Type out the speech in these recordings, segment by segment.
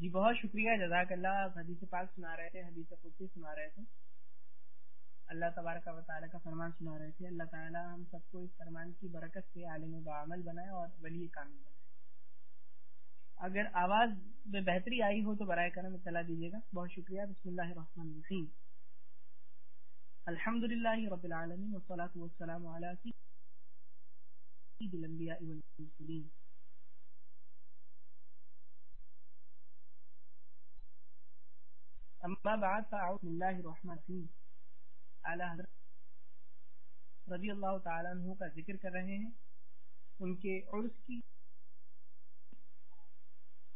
جی بہت شکریہ، جزاک اللہ، آپ حدیث پاک سنا رہے تھے، حدیث قدسی سنا رہے تھے۔ اللہ تبارک و تعالیٰ کا فرمان سنا رہے تھے۔ اللہ تعالیٰ ہم سب کو اس فرمان کی برکت سے عالم بعمل بنائے اور ولی کامل بنائے۔ اگر آواز میں بہتری آئی ہو تو برائے کرم اطلاع دیجیے گا۔ بہت شکریہ، بسم اللہ الرحمن الرحیم۔ الحمد للہ رب العالمین، والصلاة والسلام علی سید الانبیاء والمسلمین اما بعد فاعوذ باللہ الرحمن الرحیم اعلی حضرت رضی اللہ تعالی عنہ کا ذکر کر رہے ہیں. ان کے عرس کی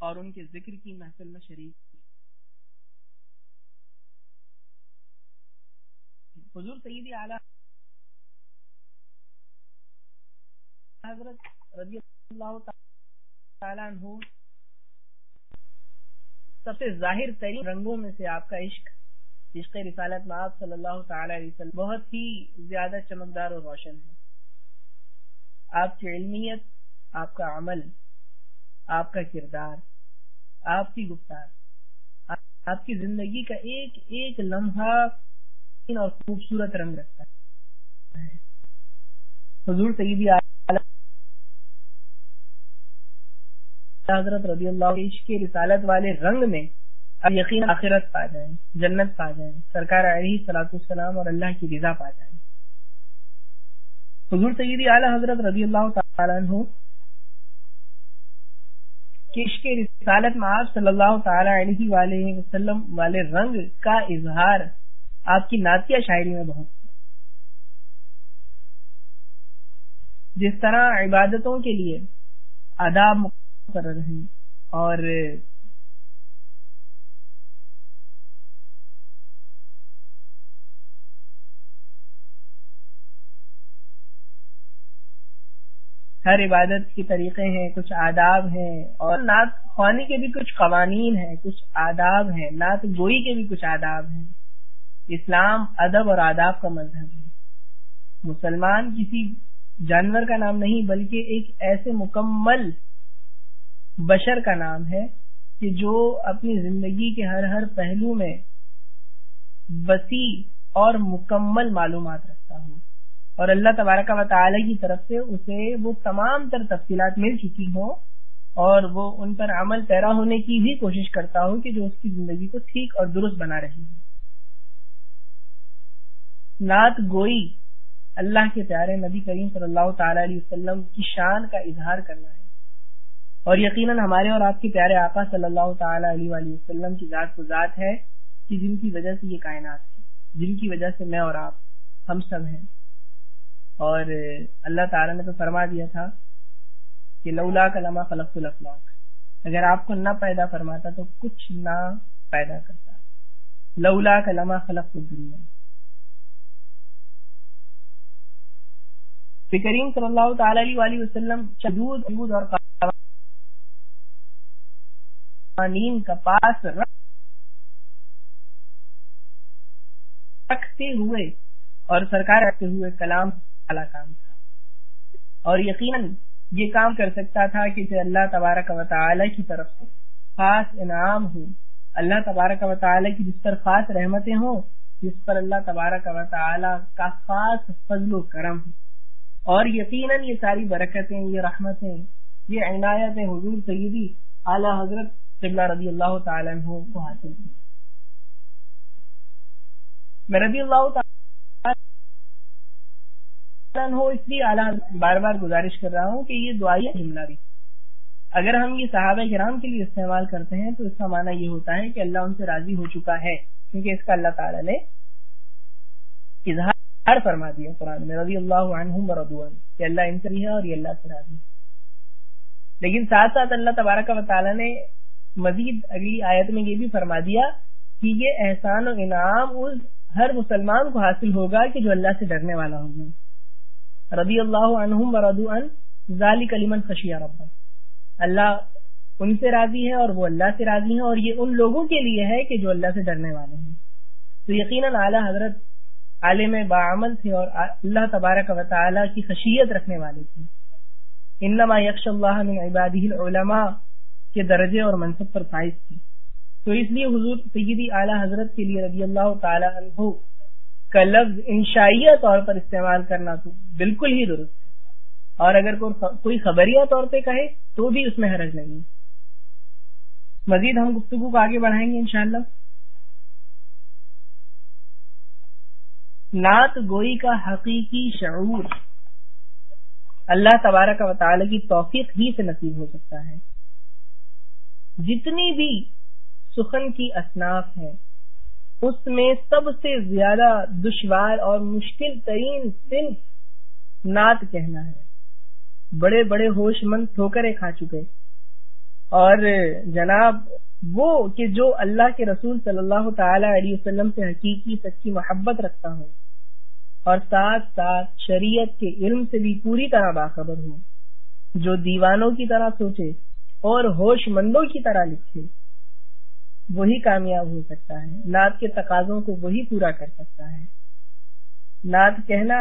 اور ان کے ذکر کی محفل میں شریک حضور سیدی اعلی حضرت رضی اللہ تعالی عنہ سب سے ظاہر ترین رنگوں میں سے آپ کا عشق عشق رسالت میں آپ صلی اللہ تعالی علیہ وسلم بہت ہی زیادہ چمکدار اور روشن ہے آپ کی علمیت، آپ کا عمل، آپ کا کردار، آپ کی گفتار، آپ کی زندگی کا ایک ایک لمحہ اور خوبصورت رنگ رکھتا ہے۔ حضور سیدی حضرت رضی اللہ عشق رسالت والے رنگ میں اب یقین آخرت پا جائیں جنت پا جائیں سرکار علیہ سلاۃ السلام اور اللہ کی رضا پا جائیں حضور سیدی اعلی حضرت رضی اللہ تعالیٰ عنہ عشق رسالت میں آپ صلی اللہ تعالی علیہ وآلہ وسلم والے رنگ کا اظہار آپ کی ناتیہ شاعری میں بہت۔ جس طرح عبادتوں کے لیے آداب مقرر ہیں۔ اور ہر عبادت کے طریقے ہیں، کچھ آداب ہیں۔ اور نعت خوانی کے بھی کچھ قوانین ہیں، کچھ آداب ہیں۔ نعت گوئی کے بھی کچھ آداب ہیں۔ اسلام ادب اور آداب کا مذہب ہے۔ مسلمان کسی جانور کا نام نہیں، بلکہ ایک ایسے مکمل بشر کا نام ہے کہ جو اپنی زندگی کے ہر ہر پہلو میں وسیع اور مکمل معلومات رکھتا ہو اور اللہ تبارک و تعالی کی طرف سے اسے وہ تمام تر تفصیلات مل چکی ہوں اور وہ ان پر عمل پیرا ہونے کی بھی کوشش کرتا ہو کہ جو اس کی زندگی کو ٹھیک اور درست بنا رہی ہے نعت گوئی اللہ کے پیارے نبی کریم صلی اللہ تعالی علیہ وسلم کی شان کا اظہار کرنا ہے۔ اور یقیناً ہمارے اور آپ کے پیارے آقا صلی اللہ تعالی علیہ وآلہ وسلم کی ذات کو ذات ہے کہ جن کی وجہ سے یہ کائنات ہے، جن کی وجہ سے میں اور آپ، ہم سب ہیں۔ اور اللہ تعالی نے تو فرما دیا تھا کہ لولا کا لما فلق اگر آپ کو نہ پیدا فرماتا تو کچھ نہ پیدا کرتا۔ لولا کا لما خلق دنیا کریم صلی اللہ تعالی علیہ وآلہ وسلم شدود اور قوانین کا پاس رکھتے ہوئے اور سرکار رکھتے ہوئے کلام اعلیٰ کام تھا۔ اور یقیناً یہ کام کر سکتا تھا کہ اللہ تبارک و تعالی کی طرف سے خاص انعام ہو، اللہ تبارک و تعالی کی جس پر خاص رحمتیں ہوں، جس پر اللہ تبارک و تعالی کا خاص فضل و کرم ہو۔ اور یقیناً یہ ساری برکتیں، یہ رحمتیں، یہ عنایت حضور سیدی اعلی حضرت قبلہ رضی اللہ تعالیٰ عنہ کو حاصل کی۔ میں رضی اللہ تعالیٰ عنہ اس لیے اعلیٰ بار بار گزارش کر رہا ہوں کہ یہ دعائیں جملہ بھی۔ اگر ہم یہ صحابہ کرام کے لیے استعمال کرتے ہیں تو اس کا معنی یہ ہوتا ہے کہ اللہ ان سے راضی ہو چکا ہے، کیونکہ اس کا اللہ تعالیٰ نے اظہار فرما دیا قرآن میں رضی اللہ عنہم ورضوان کہ اللہ ان سے بھی ہے اور یہ اللہ سے راضی لیکن ساتھ ساتھ اللہ تبارک و تعالیٰ نے مزید اگلی آیت میں یہ بھی فرما دیا کہ یہ احسان و انعام اس ہر مسلمان کو حاصل ہوگا کہ جو اللہ سے ڈرنے والا ہوگا رضی اللہ عنہم ورضو ذالک لمن خشیہ رب اللہ ان سے راضی ہے اور وہ اللہ سے راضی ہیں اور یہ ان لوگوں کے لیے ہے کہ جو اللہ سے ڈرنے والے ہیں۔ تو یقیناً اعلیٰ حضرت عالم بعمل تھے اور اللہ تبارک و تعالی کی خشیت رکھنے والے تھے۔ انما یکش اللہ من عبادہ العلماء۔ کے درجے اور منصب پر فائز تھی۔ تو اس لیے حضور سیدی اعلیٰ حضرت کے لیے رضی اللہ تعالی عنہ کا لفظ انشائیہ طور پر استعمال کرنا تو بالکل ہی درست ہے۔ اور اگر کوئی خبریہ طور پہ کہے تو بھی اس میں حرج نہیں مزید ہم گفتگو کو آگے بڑھائیں گے انشاءاللہ۔ نعت گوئی کا حقیقی شعور اللہ تبارک و تعالی کی توفیق ہی سے نصیب ہو سکتا ہے۔ جتنی بھی سخن کی اصناف ہے اس میں سب سے زیادہ دشوار اور مشکل ترین صنف نعت کہنا ہے۔ بڑے بڑے ہوش مند ٹھوکرے کھا چکے۔ اور جناب، وہ کہ جو اللہ کے رسول صلی اللہ تعالی علیہ وسلم سے حقیقی سچی محبت رکھتا ہو اور ساتھ ساتھ شریعت کے علم سے بھی پوری طرح باخبر ہو جو دیوانوں کی طرح سوچے۔ اور ہوش مندوں کی طرح لکھے، وہی کامیاب ہو سکتا ہے۔ نعت کے تقاضوں کو وہی پورا کر سکتا ہے۔ نعت کہنا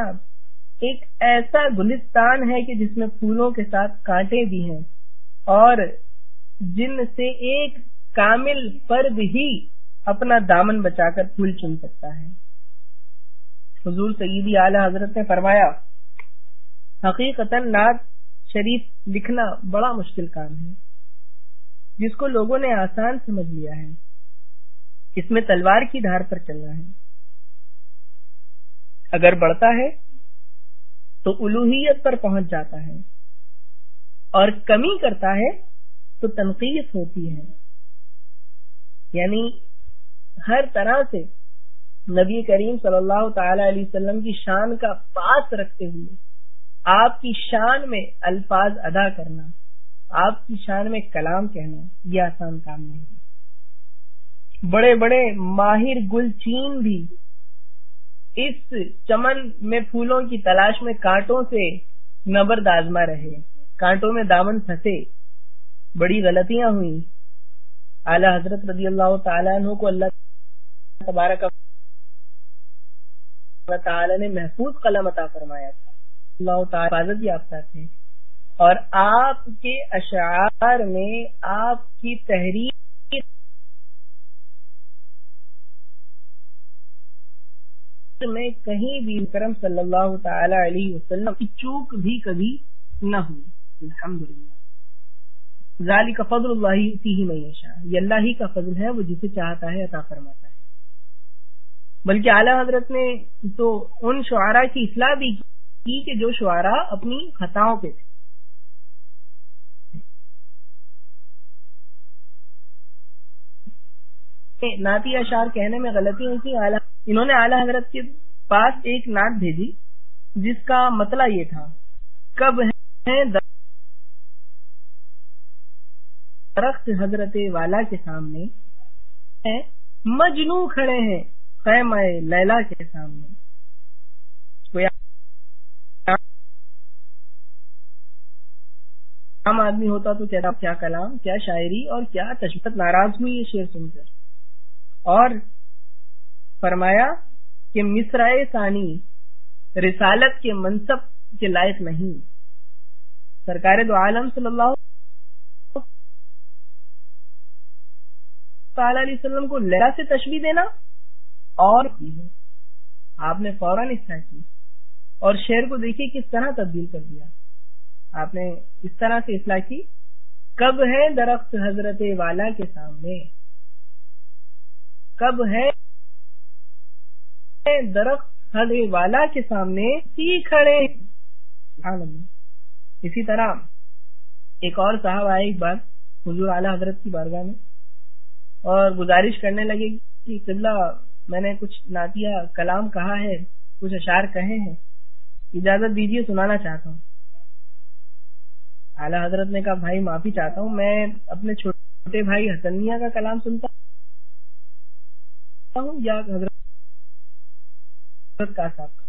ایک ایسا گلستان ہے کہ جس میں پھولوں کے ساتھ کانٹے بھی ہیں اور جن سے ایک کامل فرد ہی اپنا دامن بچا کر پھول چن سکتا ہے۔ حضور سیدی اعلی حضرت نے فرمایا حقیقت نعت شریف لکھنا بڑا مشکل کام ہے۔ جس کو لوگوں نے آسان سمجھ لیا ہے، اس میں تلوار کی دھار پر چلنا ہے۔ اگر بڑھتا ہے تو الوحیت پر پہنچ جاتا ہے، اور کمی کرتا ہے تو تنقید ہوتی ہے۔ یعنی ہر طرح سے نبی کریم صلی اللہ تعالی علیہ وسلم کی شان کا پاس رکھتے ہوئے آپ کی شان میں الفاظ ادا کرنا۔ آپ کی شان میں کلام کہنا یہ آسان کام نہیں بڑے بڑے ماہر گل چین بھی اس چمن میں پھولوں کی تلاش میں کانٹوں سے نبر دازما رہے کانٹوں میں دامن پھنسے۔ بڑی غلطیاں ہوئی اعلی حضرت رضی اللہ تعالیٰ عنہ کو اللہ تبارک تعالی نے محفوظ قلم عطا فرمایا تھا۔ اللہ تعالی حفاظت یافتہ تھے۔ اور آپ کے اشعار میں آپ کی تحریر میں کہیں بھی کرم صلی اللہ تعالی علیہ وسلم کی چوک بھی کبھی نہ ہوئی الحمدللہ۔ ذالک فضل اللہ فیہ من یشاء۔ یہ اللہ ہی کا فضل ہے، وہ جسے چاہتا ہے، عطا فرماتا ہے۔ بلکہ اعلی حضرت نے تو ان شعراء کی اصلاح بھی کی کہ جو شعراء اپنی خطاؤں پہ تھے۔ نعتی اشار کہنے میں غلطی ہوئی تھی انہوں نے اعلی حضرت کے پاس ایک نعت بھیجی، جس کا مطلب یہ تھا، کب ہے درخت حضرت والا کے سامنے؟ مجنو کھڑے ہیں خیمہ لیلا کے سامنے۔ عام آدمی ہوتا تو کہتا کیا کلام، کیا شاعری اور کیا تشبت ناراض ہوئی یہ شعر سن کر۔ اور فرمایا کہ مصرائے ثانی رسالت کے منصب کے لائق نہیں۔ سرکار دو عالم صلی اللہ تعالی علیہ وسلم کو لہرا سے تشبیح دینا اور کی ہے آپ نے فوراً اصلاح کی اور شعر کو دیکھیے کس طرح تبدیل کر دیا۔ آپ نے اس طرح سے اصلاح کی، کب ہے درخت حضرت والا کے سامنے؟ کب ہے؟ درخت حضرت والا کے سامنے کھڑے۔ اسی طرح ایک اور صاحب آئے ایک بار، حضور اعلیٰ حضرت کی بارگاہ میں، اور گزارش کرنے لگے کہ قبلہ میں نے کچھ ناتیہ کلام کہا ہے، کچھ اشعار کہے ہیں، اجازت دیجیے سنانا چاہتا ہوں۔ اعلیٰ حضرت نے کہا، بھائی، معافی چاہتا ہوں، میں اپنے چھوٹے بھائی حسنیہ کا کلام سنتا ہوں یا حضرت کا صاحب کا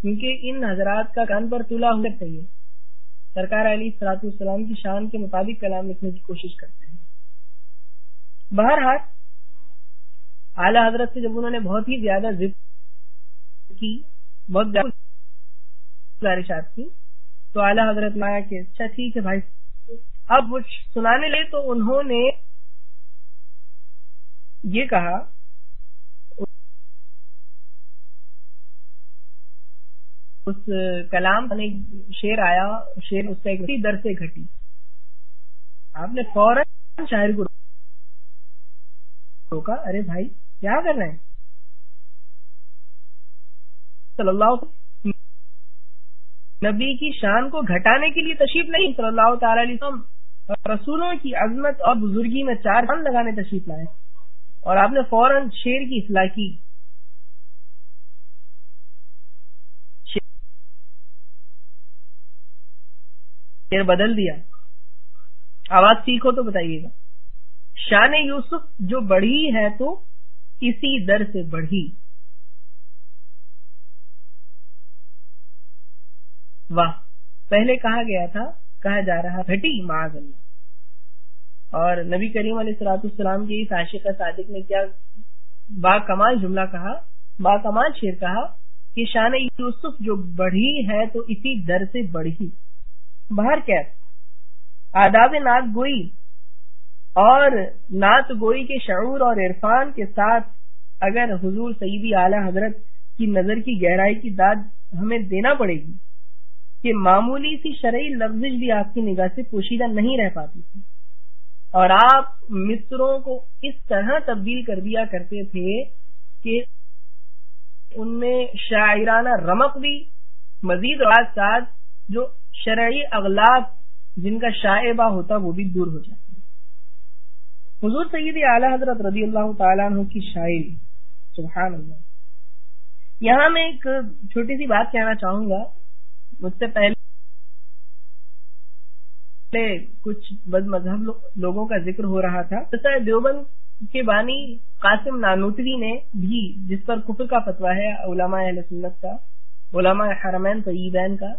کیونکہ ان حضرات کا کان پر تلا ہونا چاہیے۔ سرکار علی سلاط السلام کی شان کے مطابق کلام لکھنے کی کوشش کرتے ہیں۔ بہرحال، اعلی حضرت سے جب انہوں نے بہت ہی زیادہ ضد کی، بہت گزارشات کی، تو اعلی حضرت لایا کہ اچھا ٹھیک ہے بھائی۔ اب وہ سنانے لے تو انہوں نے یہ کہا اس کلام شیر آیا شیر اس کا ایک در سے گھٹی۔ آپ نے فوراً شاعر کو روکا، ارے بھائی، کیا کر رہے ہیں صلی اللہ نبی کی شان کو گھٹانے کے لیے تشریف نہیں، صلی اللہ تعالی علیہ وسلم رسولوں کی عظمت اور بزرگی میں چار فن لگانے تشریف لائے۔ اور آپ نے فوراً شیر کی اصلاح کی۔ شیر بدل دیا آواز سیکھو تو بتائیے گا۔ شان یوسف جو بڑھی ہے تو اسی در سے بڑھی۔ واہ، پہلے کہا گیا تھا، کہا جا رہا گھٹی معاذ اللہ۔ اور نبی کریم علیہ السلاط السلام کی اس عاشق صادق نے کیا با کمال جملہ کہا، با کمال شیر کہا کہ شان یوسف جو بڑھی ہے تو اسی در سے بڑھی۔ باہر کیا آداب نعت گوئی اور نعت گوئی کے شعور اور عرفان کے ساتھ اگر حضور سیدی اعلی حضرت کی نظر کی گہرائی کی داد ہمیں دینا پڑے گی کہ معمولی سی شرعی لفظ بھی آپ کی نگاہ سے پوشیدہ نہیں رہ پاتی تھی۔ اور آپ مصروں کو اس طرح تبدیل کر دیا کرتے تھے کہ ان میں شاعرانہ رمق بھی، مزید ساتھ جو شرعی اغلاط جن کا شائبہ ہوتا وہ بھی دور ہو جاتا حضور سید اعلی حضرت رضی اللہ تعالیٰ عنہ کی شاعری، سبحان اللہ۔ یہاں میں ایک چھوٹی سی بات کہنا چاہوں گا۔ مجھ سے پہلے کچھ بد مذہب لوگوں کا ذکر ہو رہا تھا۔ دیوبند کے بانی قاسم نانوتوی نے بھی جس پر کفر کا فتویٰ ہے، علماء اہل سنت کا، علماء حرمین طیبین کا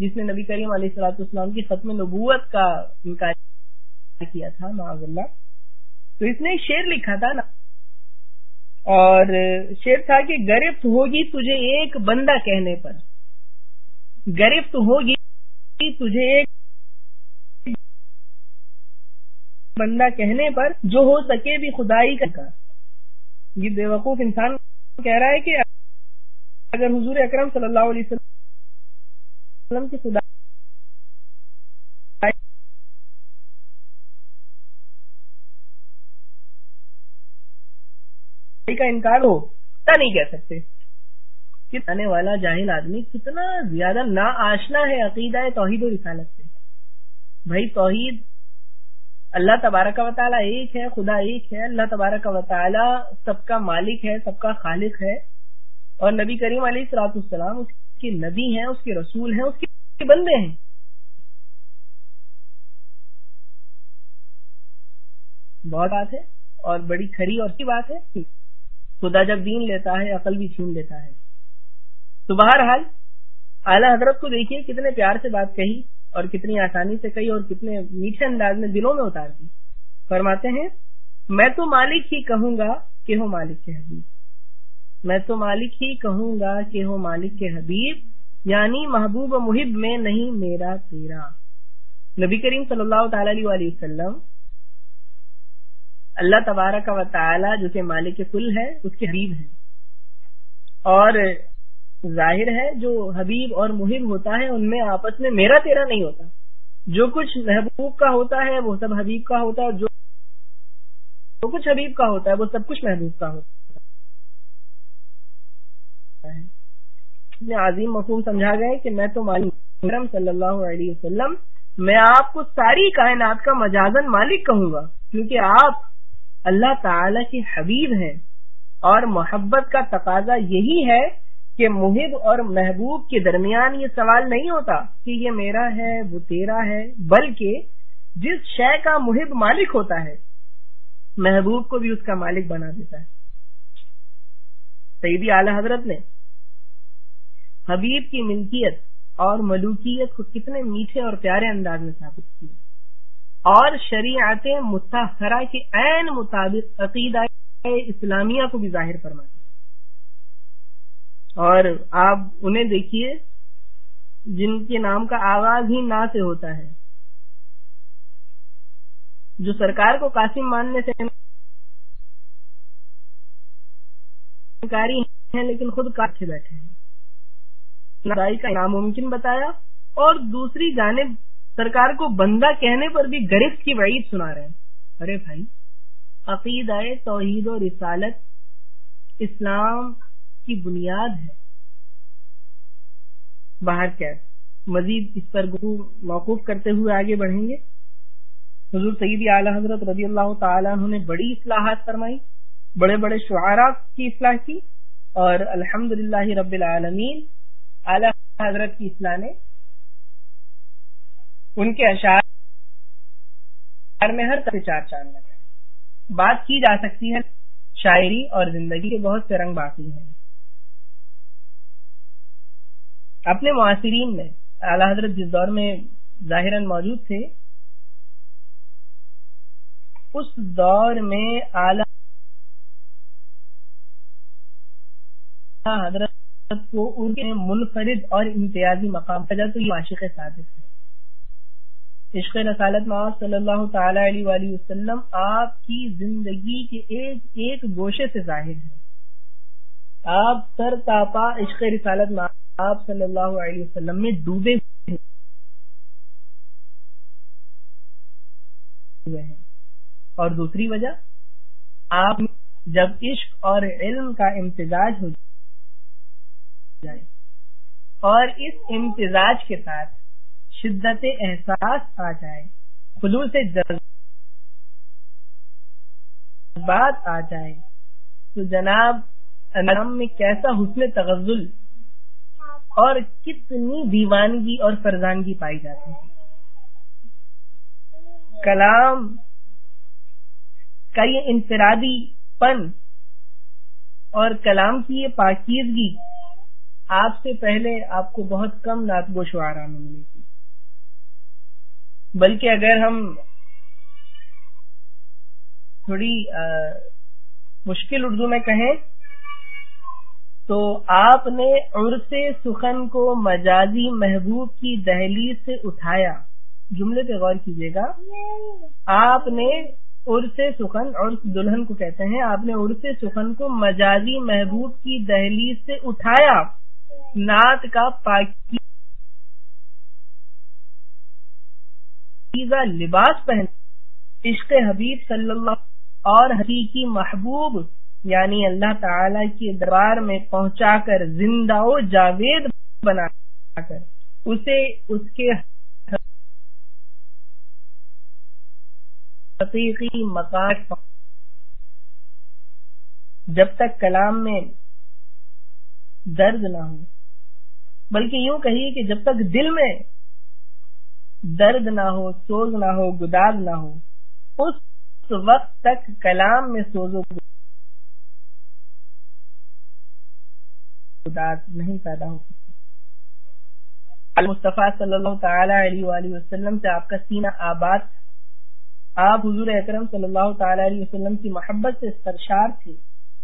جس نے نبی کریم علیہ السلاۃ السلام کی ختم نبوت کا انکار کیا تھا، معاذ اللہ۔ تو اس نے شعر لکھا تھا نا۔ اور شعر تھا کہ گرفت ہوگی تجھے ایک بندہ کہنے پر۔ گرفت ہوگی تجھے ایک بندہ کہنے پر جو ہو سکے بھی خدائی کا۔ یہ بے وقوف انسان کہہ رہا ہے کہ اگر حضور اکرم صلی اللہ علیہ وسلم کی خدا کا انکار ہو نہیں کہہ سکتے۔ آنے والا جاہل آدمی کتنا زیادہ نا آشنا ہے عقیدہ توحید و رسالت سے۔ بھائی توحید اللہ تبارک و تعالیٰ ایک ہے، خدا ایک ہے، اللہ تبارک و تعالیٰ سب کا مالک ہے، سب کا خالق ہے۔ اور نبی کریم علیہ السلاط السلام اس کے نبی ہیں، اس کے رسول ہیں، اس کے بندے ہیں۔ بہت بات ہے اور بڑی کھری اور کی بات ہے۔ خدا جب دین لیتا ہے، عقل بھی چھین لیتا ہے۔ تو بہرحال، اعلی حضرت کو دیکھیے کتنے پیار سے بات کہی اور کتنی آسانی سے کہی اور کتنے میٹھے انداز میں دلوں میں اتار دی۔ فرماتے ہیں، میں تو مالک ہی کہوں گا کہ ہو مالک کے حبیب میں تو مالک ہی کہوں گا کہ ہو مالک کے حبیب یعنی محبوب و محب میں نہیں میرا تیرا۔ نبی کریم صلی اللہ تعالی علیہ وسلم، اللہ تبارک و تعالی جو کہ مالک کل ہے، اس کے حبیب ہیں۔ اور ظاہر ہے جو حبیب اور محب ہوتا ہے، ان میں آپس میں میرا تیرا نہیں ہوتا۔ جو کچھ محبوب کا ہوتا ہے، وہ سب حبیب کا ہوتا ہے جو کچھ حبیب کا ہوتا ہے، وہ سب کچھ محبوب کا ہوتا ہے۔ عظیم مفہوم سمجھا گئے کہ میں تو معلوم صلی اللہ علیہ وسلم، میں آپ کو ساری کائنات کا مجازن مالک کہوں گا، کیونکہ آپ اللہ تعالی کے حبیب ہیں۔ اور محبت کا تقاضا یہی ہے کہ محب اور محبوب کے درمیان یہ سوال نہیں ہوتا کہ یہ میرا ہے، وہ تیرا ہے، بلکہ جس شے کا محب مالک ہوتا ہے، محبوب کو بھی اس کا مالک بنا دیتا ہے۔ سیدی اعلی حضرت نے۔ حبیب کی ملکیت اور ملوکیت کو کتنے میٹھے اور پیارے انداز میں ثابت کیا اور شریعت متحرہ کے عین مطابق عقیدہ اسلامیہ کو بھی ظاہر فرما دیا۔ اور آپ انہیں دیکھیے، جن کے نام کا آغاز ہی نا سے ہوتا ہے۔ جو سرکار کو قاسم ماننے سے نرنکاری ہیں، لیکن خود کاٹے بیٹھے ہیں۔ لڑائی کا ناممکن بتایا اور دوسری جانب سرکار کو بندہ کہنے پر بھی گرفت کی وعید سنا رہے ہیں۔ ارے بھائی عقید آئے توحید و رسالت اسلام کی بنیاد ہے۔ باہر کیا مزید اس پر موقوف کرتے ہوئے آگے بڑھیں گے۔ حضور سیدی اعلی حضرت رضی اللہ تعالیٰ عنہ نے بڑی اصلاحات فرمائی۔ بڑے بڑے شعراء کی اصلاح کی اور الحمد رب العالمین اعلی حضرت کی اصلاح نے ان کے اشعار میں ہر طرح چار چاند لگائے بات کی جا سکتی ہے، شاعری اور زندگی کے بہت سے رنگ باقی ہیں۔ اپنے معاصرین میں اعلی حضرت جس دور میں ظاہر موجود تھے، اس دور میں اعلی حضرت کو ان کے منفرد اور امتیازی مقام پر تو یہ عاشق صادق ہے۔ عشق رسالت معاذ صلی اللہ تعالی علیہ وآلہ وسلم آپ کی زندگی کے ایک ایک گوشے سے ظاہر ہے۔ آپ سر تاپا عشق رسالت معاذ صلی اللہ علیہ وسلم میں ڈوبے ہوئے ہیں۔ اور دوسری وجہ، آپ جب عشق اور علم کا امتزاج ہو جائے۔ اور اس امتزاج کے ساتھ شدت احساس آ جائے، خلوص جذبات آ جائے۔ تو جناب انعام میں کیسا حسن تغزل اور کتنی دیوانگی اور فرزانگی پائی جاتی ہے کلام کا یہ انفرادی پن اور کلام کی یہ پاکیزگی آپ سے پہلے آپ کو بہت کم نات گو شعرا میں ملے گی۔ بلکہ اگر ہم تھوڑی مشکل اردو میں کہیں، تو آپ نے عرص سخن کو مجازی محبوب کی دہلی سے اٹھایا۔ جملے پہ غور کیجیے گا۔ آپ نے عرس سخن عرس دلہن کو کہتے ہیں، آپ نے عرس سخن کو مجازی محبوب کی دہلیز سے اٹھایا۔ نعت کا پاکیزہ لباس پہن عشق حبیب صلی اللہ اور حقیقی محبوب یعنی اللہ تعالی کے دربار میں پہنچا کر زندہ و جاوید بنا کر، اسے، اس کے حقیقی مکان جب تک کلام میں درد نہ ہو۔ بلکہ یوں کہیے کہ جب تک دل میں درد نہ ہو، سوز نہ ہو، گداز نہ ہو، اس وقت تک کلام میں سوز و گداز نہیں پیدا ہو سکتا۔ مصطفیٰ صلی اللہ تعالی علیہ وآلہ وسلم سے آپ کا سینہ آباد، آپ حضور اکرم صلی اللہ تعالی علیہ وسلم کی محبت سے سرشار تھے۔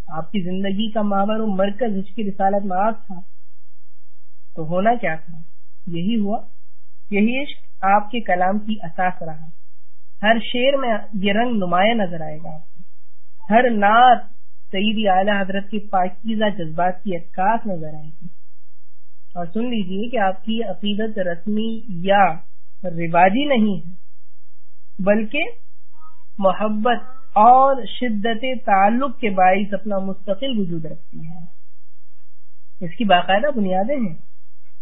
آپ کی زندگی کا ماور و مرکز، اس کی رسالت میں تھا۔ تو ہونا کیا تھا؟ یہی ہوا، یہی عشق آپ کے کلام کی اساس رہا۔ ہر شیر میں یہ رنگ نمایاں نظر آئے گا۔ آپ کو ہر نعت سعیدی اعلی حضرت کی پاکیزہ جذبات کی عکاس نظر آئے گی۔ اور سن لیجیے کہ آپ کی عقیدت رسمی یا رواجی نہیں ہے، بلکہ محبت اور شدت تعلق کے باعث اپنا مستقل وجود رکھتی ہے۔ اس کی باقاعدہ بنیادیں ہیں۔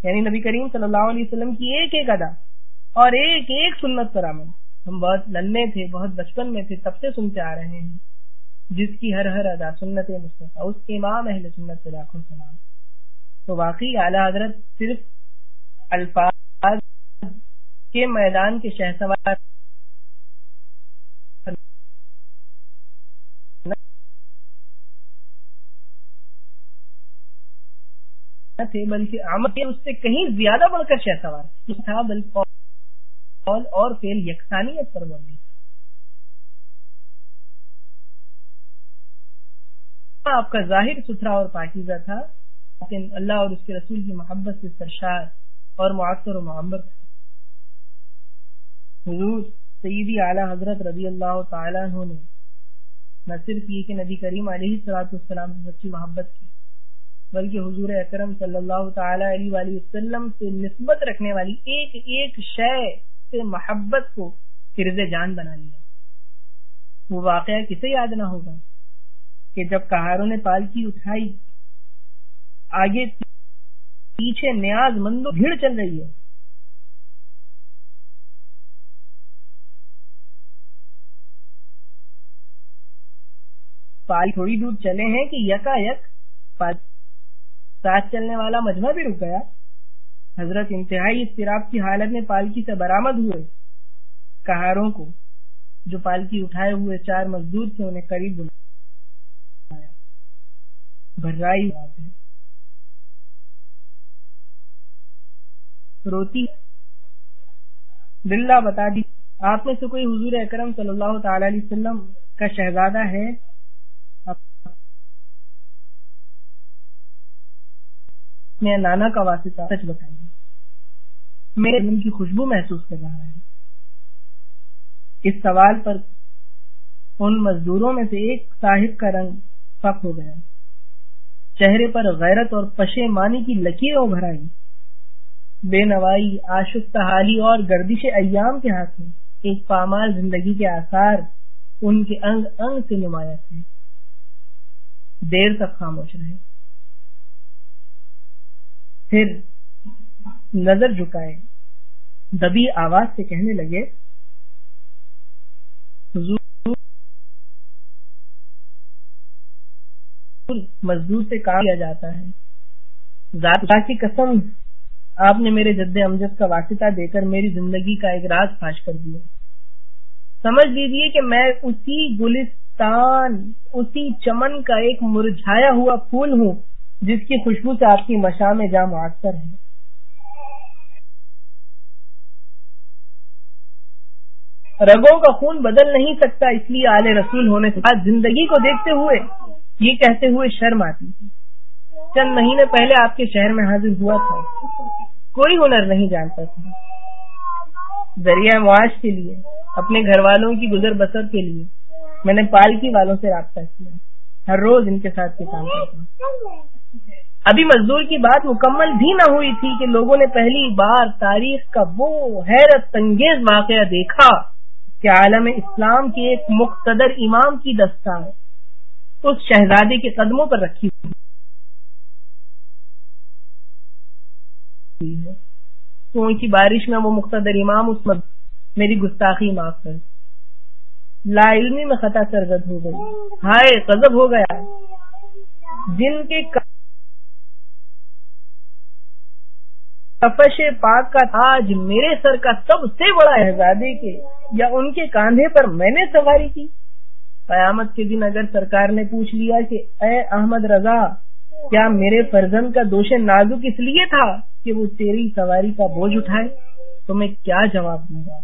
یعنی نبی کریم صلی اللہ علیہ وسلم کی ایک ایک ادا اور ایک ایک سنت پر عمل۔ ہم بہت ننے تھے، بہت بچپن میں تھے، تب سے سنتے آ رہے ہیں۔ جس کی ہر ہر ادا سنت مصطفیٰ، اس کے امام اہل سنت سے لاکھوں سلام تو واقعی اعلیٰ حضرت صرف الفاظ کے میدان کے شہ سوار تھے بلکہ عمل اس سے کہیں زیادہ بڑھ کر شہ سوار تھا بلکہ اور فیل یکسانیت پر مبنی آپ کا ظاہر ستھرا اور پاکیزہ تھا، لیکن اللہ اور اس کے رسول کی محبت سے سرشار اور معطر و معمر تھا۔ حضور سیدی اعلی حضرت رضی اللہ تعالیٰ نے نہ صرف یہ کہ نبی کریم علیہ السلاط السلام سے سچی محبت کی۔ بلکہ حضور اکرم صلی اللہ تعالی علیہ وآلہ وسلم سے نسبت رکھنے والی ایک ایک شے سے محبت کو فرض جان بنا لیا۔ وہ واقعہ کسے یاد نہ ہوگا کہ جب کہاروں نے پالکی اٹھائی، آگے پیچھے نیاز مندو بھیڑ چل رہی ہے۔ پال تھوڑی دور چلے ہیں کہ یکا یک ساتھ چلنے والا مجمع بھی رک گیا۔ حضرت انتہائی اضطراب کی حالت میں پالکی سے برامد ہوئے۔ کہاروں کو جو پالکی اٹھائے ہوئے چار مزدور تھے انہیں قریب بلایا۔ بھرائی بات ہے۔ روتی بلّہ بتا دی۔ آپ میں سے کوئی حضور اکرم صلی اللہ تعالی علیہ وسلم کا شہزادہ ہے؟ میں نانا کا واسطہ سچ بتائیں۔ میرے دل کی خوشبو محسوس کر رہا ہے۔ اس سوال پر ان مزدوروں میں سے ایک صاحب کا رنگ پک ہو گیا۔ چہرے پر غیرت اور پشے مانی کی لکیریں ابھر آئی بے نوائی، آشفتہ حالی اور گردش ایام کے ہاتھ میں ایک پامال زندگی کے آثار ان کے انگ انگ سے نمایاں تھے۔ دیر تک خاموش رہے۔ پھر نظر جھکائے دبی آواز سے کہنے لگے مزدور سے کام کیا جاتا ہے۔ ذات کی قسم، آپ نے میرے جد امجد کا واسطہ دے کر میری زندگی کا ایک راز فاش کر دیا۔ سمجھ لیجیے کہ میں اسی گلستان، اسی چمن کا ایک مرجھایا ہوا پھول ہوں۔ جس کی خوشبو سے آپ کی مشام جام معطر ہے۔ رگوں کا خون بدل نہیں سکتا، اس لیے آل رسول ہونے سے بعد زندگی کو دیکھتے ہوئے، یہ کہتے ہوئے شرم آتی چند مہینے پہلے آپ کے شہر میں حاضر ہوا تھا۔ کوئی ہنر نہیں جانتا تھا۔ ذریعہ معاش کے لیے، اپنے گھر والوں کی گزر بسر کے لیے۔ میں نے پالکی والوں سے رابطہ کیا۔ ہر روز ان کے ساتھ کے کام کرتا ابھی مزدور کی بات مکمل بھی نہ ہوئی تھی کہ لوگوں نے پہلی بار تاریخ کا وہ حیرت انگیز واقعہ دیکھا کہ عالم اسلام کے ایک مقتدر امام کی دستار اس شہزادی کے قدموں پر رکھی ہوئی کی بارش میں وہ مقتدر امام اس میری گستاخی معاف کر۔ لا علمی میں خطا سرگد ہو گئی۔ ہائے قذب ہو گیا۔ جن کے کفش پاک کا تاج میرے سر کا سب سے بڑا احزادی کے یا ان کے کاندھے پر میں نے سواری کی۔ قیامت کے دن اگر سرکار نے پوچھ لیا کہ اے احمد رضا، کیا میرے فرزند کا دوش نازک اس لیے تھا کہ وہ تیری سواری کا بوجھ اٹھائے؟ تو میں کیا جواب دوں گا؟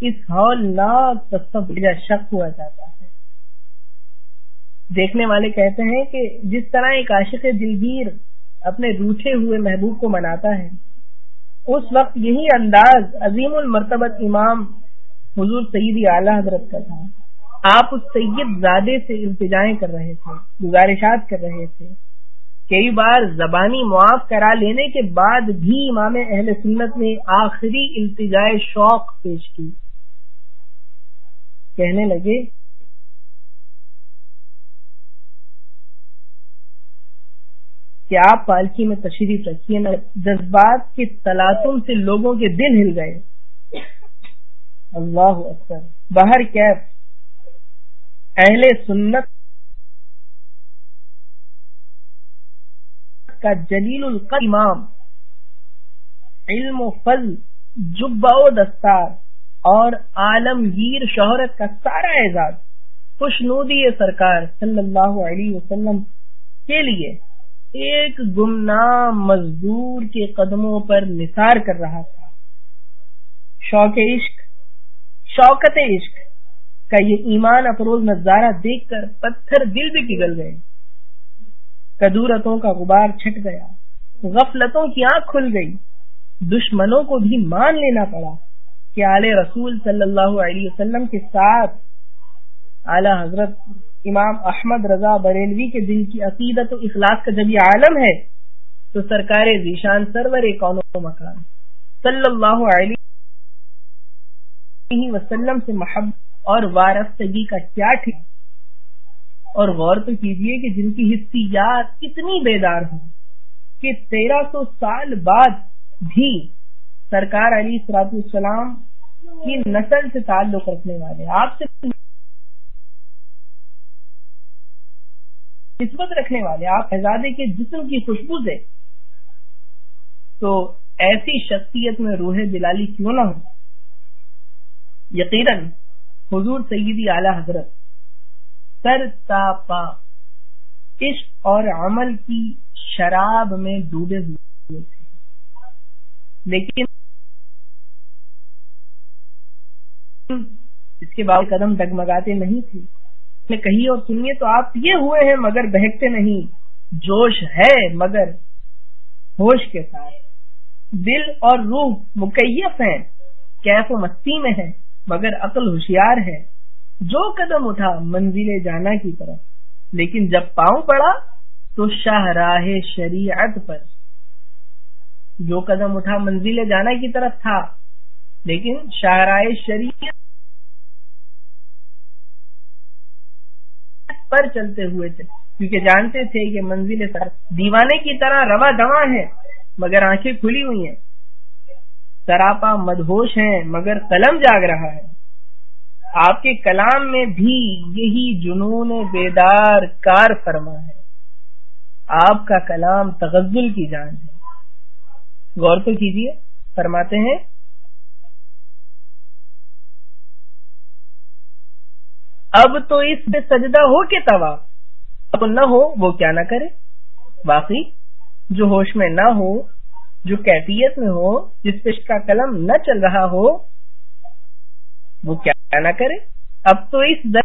اس ہال ناک شک ہوا جاتا ہے۔ دیکھنے والے کہتے ہیں کہ جس طرح ایک عاشق دلگیر اپنے روٹے ہوئے محبوب کو مناتا ہے، اس وقت یہی انداز عظیم المرتبت امام حضور سعید اعلی حضرت کا تھا۔ آپ اس سید زادے سے التجائیں کر رہے تھے، گزارشات کر رہے تھے۔ کئی بار زبانی معاف کرا لینے کے بعد بھی امام اہل سنت نے آخری التجائے شوق پیش کی۔ کہنے لگے کہ آپ پالکی میں تشریف رکھیے نا جذبات کی تلاتم سے لوگوں کے دل ہل گئے۔ اللہ اکبر۔ باہر کیف۔ اہل سنت کا جلیل القد امام۔ علم و فضل جبا و دستار۔ اور عالمگیر شہرت کا سارا اعزاز۔ خوش نودی سرکار صلی اللہ علیہ وسلم کے لیے۔ ایک گمنام مزدور کے قدموں پر نثار کر رہا تھا۔ شوق عشق، شوکت عشق کا یہ ایمان افروز نظارہ دیکھ کر پتھر دل بھی پگھل گئے۔ کدورتوں کا غبار چھٹ گیا، غفلتوں کی آنکھ کھل گئی۔ دشمنوں کو بھی مان لینا پڑا کہ آل رسول صلی اللہ علیہ وسلم کے ساتھ اعلی حضرت امام احمد رضا بریلوی کے دل کی عقیدت و اخلاق کا جب یہ عالم ہے، تو سرکار ذیشان سرور کون و مکان۔ صلی اللہ علیہ وسلم سے محبت اور وارفتگی کا کیا ٹھیک؟ اور غور تو کیجیے کہ جن کی حصیات اتنی بیدار ہوں کہ تیرہ سو سال بعد بھی سرکار علی سرات السلام کی نسل سے تعلق رکھنے والے۔ آپ سے نسبت رکھنے والے، آپ احزادے کے جسم کی خوشبو سے۔ تو ایسی شخصیت میں روح دلالی کیوں نہ ہو؟ یقیناً حضور سیدی اعلی حضرت سر تاپا عشق اور عمل کی شراب میں ڈوبے ہوئے تھے۔ لیکن اس کے بعد قدم ڈگمگاتے نہیں تھے۔ کہی اور سنیے تو آپ یہ ہوئے ہیں مگر بہکتے نہیں۔ جوش ہے مگر ہوش کے ساتھ۔ دل اور روح مکیف ہیں، کیف و مستی میں ہے مگر عقل ہوشیار ہے۔ جو قدم اٹھا منزل جانا کی طرف، لیکن جب پاؤں پڑا تو شاہراہ شریعت پر۔ جو قدم اٹھا منزل جانا کی طرف تھا، لیکن شاہراہ شریعت پر چلتے ہوئے تھے۔ کیونکہ جانتے تھے کہ منزل سر دیوانے کی طرح روا دوا ہے مگر آنکھیں کھلی ہوئی ہیں۔ سراپا مدہوش ہیں، مگر قلم جاگ رہا ہے۔ آپ کے کلام میں بھی یہی جنون بیدار کار فرما ہے۔ آپ کا کلام تغزل کی جان ہے۔ غور تو کیجیے فرماتے ہیں اب تو اس میں سجدہ ہو کے توا اب نہ ہو، وہ کیا نہ کرے۔ باقی، جو ہوش میں نہ ہو، جو کیفیت میں ہو، جس پہ کا قلم نہ چل رہا ہو، وہ کیا نہ کرے۔ اب تو اس در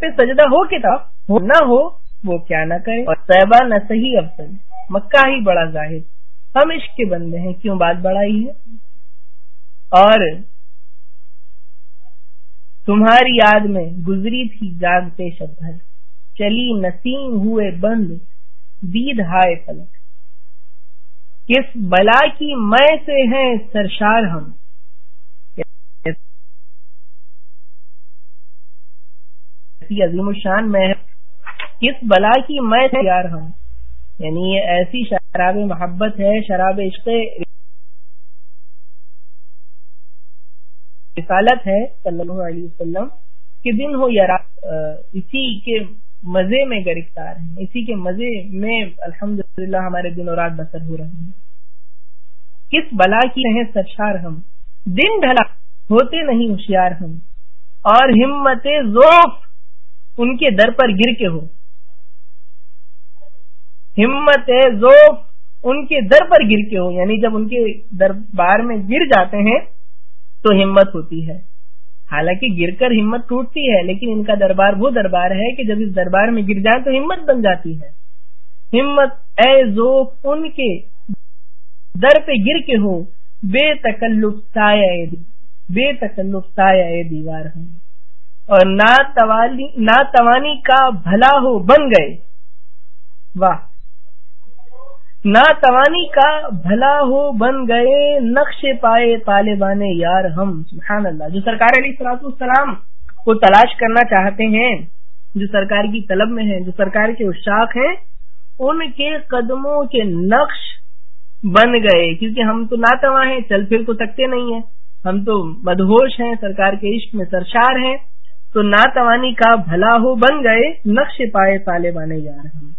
پہ سجدہ ہو کے تھا نہ ہو، وہ کیا نہ کرے۔ اور طیبہ نہ صحیح افضل۔ مکہ ہی بڑا ظاہر۔ ہم عشق کے بندے ہیں، کیوں بات بڑھائی ہے؟ اور تمہاری یاد میں گزری تھی جاگتے شبھر چلی نسیم ہوئے بند، دید ہائے فلک۔ کس بلا کی میں سے ہیں سرشار ہم؟ عظیم الشان میں کس بلا کی میں یار ہم؟ یعنی یہ ایسی شراب محبت ہے، شراب عشق رسالت ہے صلی اللہ علیہ وسلم کہ دن ہو یا رات اسی کے مزے میں گرفتار ہیں، اسی کے مزے میں الحمد ہمارے دن اور رات بسر ہو رہے ہیں۔ کس بلا کی رہیں سرشار ہم؟ دن ڈھلا، ہوتے نہیں ہوشیار ہم۔ اور ہمت ذوف ان کے در پر گر کے ہو۔ ہمت ذوف ان کے در پر گر کے ہو یعنی جب ان کے دربار میں گر جاتے ہیں تو ہمت ہوتی ہے۔ حالانکہ گر کر ہمت ٹوٹتی ہے، لیکن ان کا دربار وہ دربار ہے کہ جب اس دربار میں گر جائے تو ہمت بن جاتی ہے۔ ہمت، اے ذوق، ان کے در پہ گر کے ہو بے تکلف سایہ بے تکلف سایہ دیوار ہوں۔ اور نہ توانی کا بھلا ہو بن گئے۔ واہ! نہ توانی کا بھلا ہو بن گئے نقش پائے طالبان یار ہم۔ سبحان اللہ۔ جو سرکار علیہ سلاط السلام کو تلاش کرنا چاہتے ہیں، جو سرکار کی طلب میں ہیں، جو سرکار کے اشاق ہیں، ان کے قدموں کے نقش بن گئے۔ کیونکہ ہم تو ناتواں ہیں، چل پھر تو سکتے نہیں ہیں۔ ہم تو مدہوش ہیں، سرکار کے عشق میں سرشار ہیں۔ تو ناتوانی کا بھلا ہو بن گئے نقش پائے طالبان یار ہم۔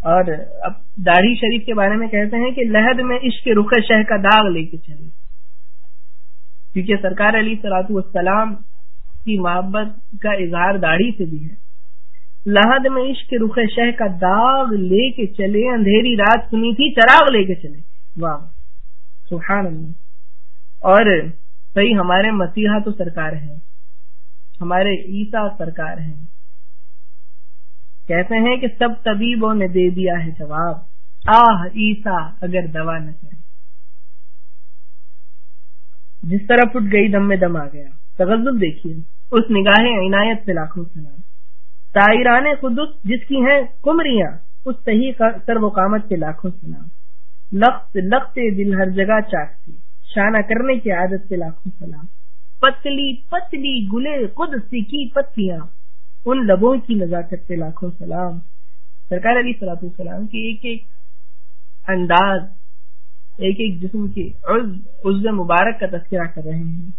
اور اب داڑھی شریف کے بارے میں کہتے ہیں کہ لہد میں عشق رخ شہ کا داغ لے کے چلے۔ کیونکہ سرکار علی سلاط والسلام کی محبت کا اظہار داڑھی سے بھی ہے۔ لہد میں عشق رخ شہ کا داغ لے کے چلے، اندھیری رات سنی تھی، چراغ لے کے چلے۔ واہ، سبحان اللہ۔ اور صحیح ہمارے مسیحا تو سرکار ہیں۔ ہمارے عیسیٰ سرکار ہیں۔ کہتے ہیں کہ سب طبیبوں نے دے دیا ہے جواب، آہ عیسا اگر دوا نہ کرے۔ جس طرح پھٹ گئی، دم میں دم آ گیا۔ تغزل دیکھیے۔ اس نگاہ عنایت سے لاکھوں سلام تائران خدس جس کی ہیں کمریاں، اس صحیح سر و قامت کے لاکھوں سلام لخت لخت دل ہر جگہ چاکتی۔ شانہ کرنے کی عادت سے لاکھوں سلام پتلی پتلی گلے خود سیکھی پتیاں۔ ان لبوں کی نزاکت سے لاکھوں سلام۔ سرکار علی سلاۃ السلام کی ایک ایک انداز، ایک ایک جسم کی عز مبارک کا تذکرہ کر رہے ہیں۔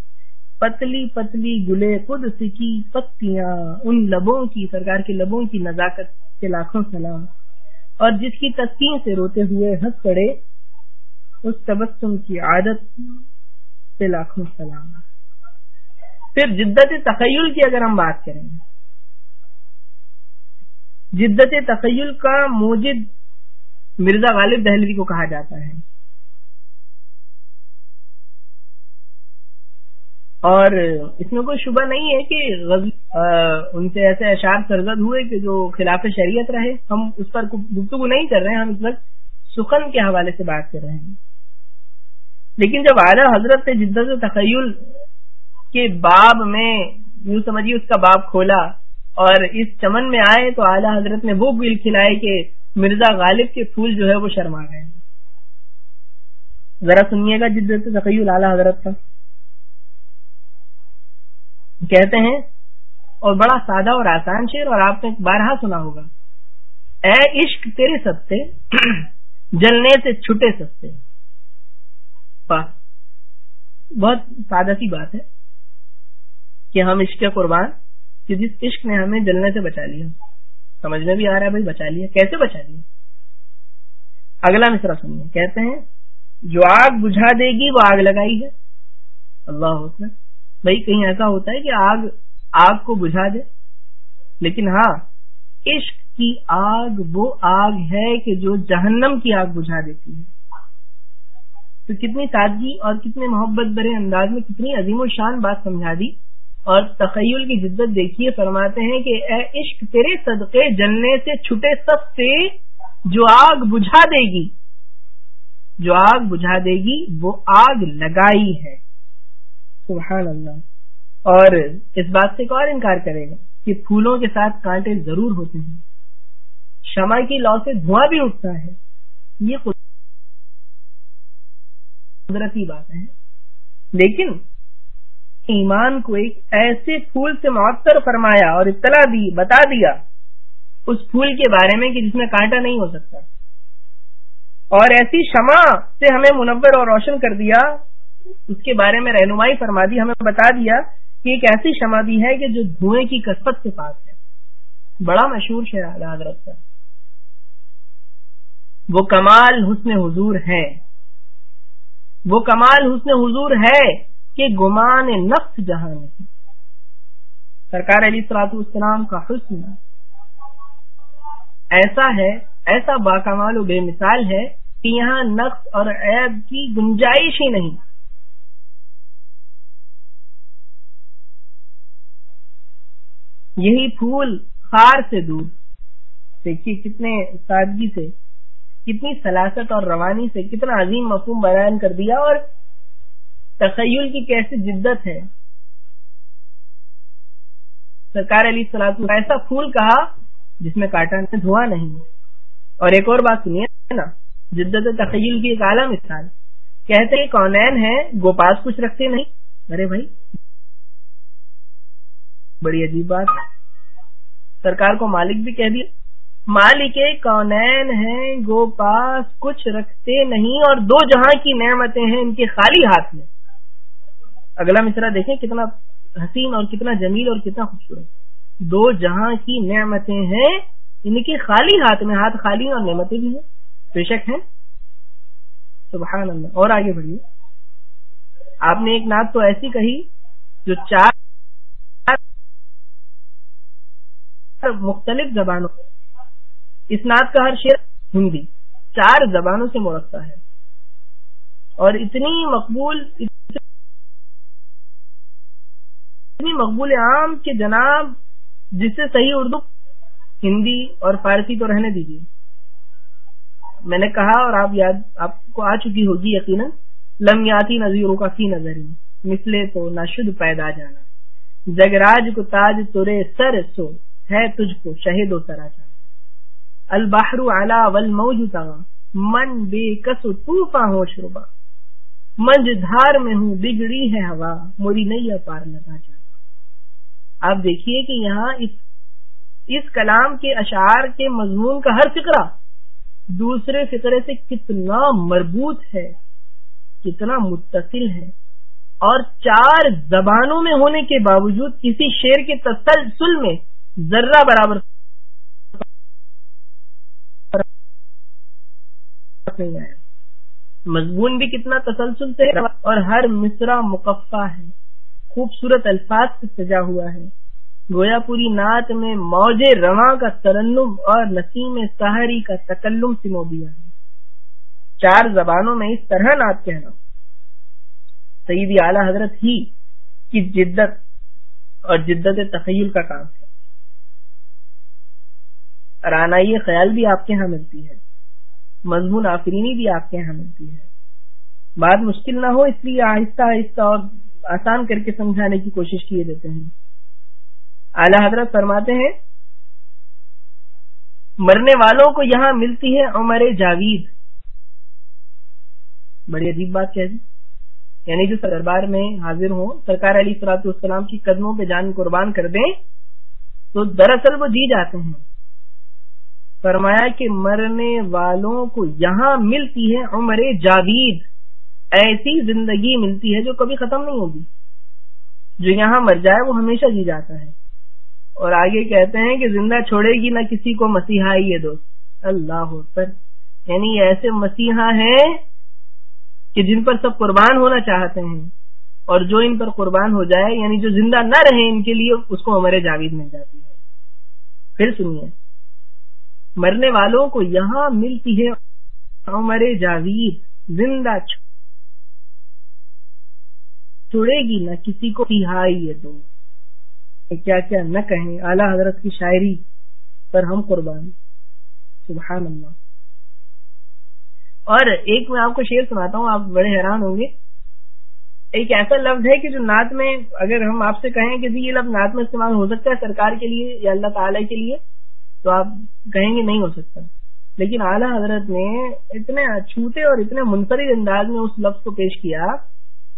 پتلی پتلی گلے خود سکی پتیاں، ان لبوں کی، سرکار کے لبوں کی نزاکت کے لاکھوں سلام۔ اور جس کی تسکین سے روتے ہوئے ہنس پڑے، اس تبسم کی عادت سے لاکھوں سلام۔ پھر جدت تخیل کی اگر ہم بات کریں جدت تخیل کا موجد مرزا غالب دہلوی کو کہا جاتا ہے۔ اور اس میں کوئی شبہ نہیں ہے کہ ان سے ایسے اشعار سرزد ہوئے کہ جو خلاف شریعت رہے۔ ہم اس پر گفتگو نہیں کر رہے ہیں ہم اس وقت سخن کے حوالے سے بات کر رہے ہیں۔ لیکن جب اعلیٰ حضرت نے جدت تخیل کے باب میں یوں سمجھیے اس کا باب کھولا اور اس چمن میں آئے تو اعلیٰ حضرت نے وہ بل کھلائے کہ مرزا غالب کے پھول جو ہے وہ شرما گئے ذرا سنیے گا جدت تخیل اعلیٰ حضرت کا۔ کہتے ہیں، اور بڑا سادہ اور آسان شعر اور آپ نے بارہا سنا ہوگا۔ اے عشق تیرے سستے، جلنے سے چھٹے سستے۔ بہت سادہ سی بات ہے کہ ہم عشق قربان کہ جس عشق نے ہمیں جلنے سے بچا لیا۔ سمجھ میں بھی آ رہا ہے بھائی، بچا لیا۔ کیسے بچا لیا؟ اگلا مصرا سنیے۔ کہتے ہیں، جو آگ بجھا دے گی وہ آگ لگائی ہے۔ اللہ حکم۔ بھائی، کہیں ایسا ہوتا ہے کہ آگ آگ کو بجھا دے۔ لیکن ہاں عشق کی آگ وہ آگ ہے کہ جو جہنم کی آگ بجھا دیتی ہے۔ تو کتنی سادگی اور کتنے محبت برے انداز میں کتنی عظیم و شان بات سمجھا دی۔ اور تخیل کی جدت دیکھیے، فرماتے ہیں کہ اے عشق، تیرے صدقے جلنے سے چھٹے سب سے جو آگ بجھا دے گی۔ جو آگ بجھا دے گی، وہ آگ لگائی ہے۔ سبحان اللہ۔ اور اس بات سے اور انکار کرے گا کہ پھولوں کے ساتھ کانٹے ضرور ہوتے ہیں۔ شمع کی لو سے دھواں بھی اٹھتا ہے۔ یہ قدرتی بات ہے۔ لیکن ایمان کو ایک ایسے پھول سے معطر فرمایا اور اطلاع دی، بتا دیا اس پھول کے بارے میں کہ جس میں کانٹا نہیں ہو سکتا۔ اور ایسی شمع سے ہمیں منور اور روشن کر دیا۔ اس کے بارے میں رہنمائی فرما دی، ہمیں بتا دیا کہ ایک ایسی شمع بھی ہے کہ جو دھوئیں کی کسبت کے پاس ہے۔ بڑا مشہور شہر حضرت کا وہ کمال حسن حضور ہے۔ وہ کمال حسن حضور ہے۔ کہ گمان نفس جہاں نہیں۔ سرکار علی سلاط السلام کا حسن ایسا ہے، ایسا باکمال و بے مثال ہے کہ یہاں نقص اور عیب کی گنجائش ہی نہیں۔ یہی پھول خار سے دور۔ دیکھیے کتنے سادگی سے، کتنی سلاست اور روانی سے کتنا عظیم مفہوم بیان کر دیا اور تخیل کی کیسی جدت ہے؟ سرکار علی سلاد ایسا پھول کہا جس میں کاٹا دھواں نہیں اور ایک اور بات سنیے نا، جدت تخیل کی ایک اعلیٰ مثال۔ کہتے کونین ہے؟ گوپاس کچھ رکھتے نہیں۔ ارے بھائی، بڑی عجیب بات۔ سرکار کو مالک بھی کہہ دیا۔ مالک کونین ہیں گو پاس کچھ رکھتے نہیں۔ اور دو جہاں کی نعمتیں ہیں ان کے خالی ہاتھ میں۔ اگلا مصرا دیکھیں کتنا حسین اور کتنا جمیل اور کتنا خوبصورت۔ دو جہاں کی نعمتیں ہیں، ان کے خالی ہاتھ میں، ہاتھ خالی اور نعمتیں بھی ہیں۔ بے شک ہیں۔ سبحان اللہ۔ اور آگے بڑھیے۔ آپ نے ایک نعت تو ایسی کہی جو چار مختلف زبانوں اس نعت کا ہر شعر ہندی۔ چار زبانوں سے مرکتا ہے۔ اور اتنی مقبول، اتنی مقبول عام کہ جناب جس سے صحیح اردو ہندی اور فارسی تو رہنے دیجیے میں نے کہا اور آپ یاد، آپ کو آ چکی ہوگی یقیناً لمیاتی نظیروں کا سی نظر مثلے تو نہ شد پیدا جانا۔ جگراج کو تاج ترے سر سو، ہے تجھ کو شہید و سرا جانا البحر علا والموج تغا من بے کس طوفا ہو شربا۔ منج دھار میں ہوں، بگڑی ہے ہوا موری نہیں پار لگا جانا آپ دیکھیے کہ یہاں اس اس کلام کے اشعار کے مضمون کا ہر فکرہ دوسرے فکرے سے کتنا مربوط ہے، کتنا متصل ہے۔ اور چار زبانوں میں ہونے کے باوجود کسی شیر کے تسلسل میں ذرہ برابر نہیں آیا۔ مضمون بھی کتنا تسلسل سے اور ہر مصرا مقفع ہے۔ خوبصورت الفاظ سے سجا ہوا ہے۔ گویا پوری نعت میں موج رواں کا ترنم اور نسیم سہری کا تکلم سمو دیا ہے۔ چار زبانوں میں اس طرح نعت کہنا۔ سیدی اعلی حضرت ہی کی جدت اور جدت تخیل کا کام ہے۔ رانائی خیال بھی آپ کے ہاں ملتی ہے۔ مضمون آفرینی بھی آپ کے یہاں ملتی ہے۔ بات مشکل نہ ہو اس لیے آہستہ آہستہ اور آسان کر کے سمجھانے کی کوشش کیے دیتے ہیں۔ اعلی حضرت فرماتے ہیں، مرنے والوں کو یہاں ملتی ہے عمر جاوید۔ بڑی عجیب بات کہہ دی۔ یعنی جو دربار میں حاضر ہوں، سرکار علی سلاط السلام کی قدموں پہ جان قربان کر دیں، تو دراصل وہ جی جاتے ہیں۔ فرمایا کہ مرنے والوں کو یہاں ملتی ہے عمر جاوید۔ ایسی زندگی ملتی ہے جو کبھی ختم نہیں ہوگی۔ جو یہاں مر جائے وہ ہمیشہ جی جاتا ہے۔ اور آگے کہتے ہیں کہ زندہ چھوڑے گی نہ کسی کو مسیحا یہ دوست۔ اللہ پر یعنی ایسے مسیحا ہیں کہ جن پر سب قربان ہونا چاہتے ہیں۔ اور جو ان پر قربان ہو جائے یعنی جو زندہ نہ رہے ان کے لیے، اس کو عمر جاوید مل جاتی ہے۔ پھر سنیے۔ مرنے والوں کو یہاں ملتی ہے عمر جاوید۔ زندہ چھوڑے گی نہ کسی کو یہ دو۔ کیا کیا نہ کہیں اعلی حضرت کی شاعری پر ہم قربان۔ سبحان اللہ۔ اور ایک میں آپ کو شعر سناتا ہوں، آپ بڑے حیران ہوں گے۔ ایک ایسا لفظ ہے کہ جو نعت میں، اگر ہم آپ سے کہیں کہ جی یہ لفظ نعت میں استعمال ہو سکتا ہے سرکار کے لیے یا اللہ تعالی کے لیے، تو آپ کہیں گے نہیں ہو سکتا۔ لیکن اعلیٰ حضرت نے اتنے چھوٹے اور اتنے منفرد انداز میں اس لفظ کو پیش کیا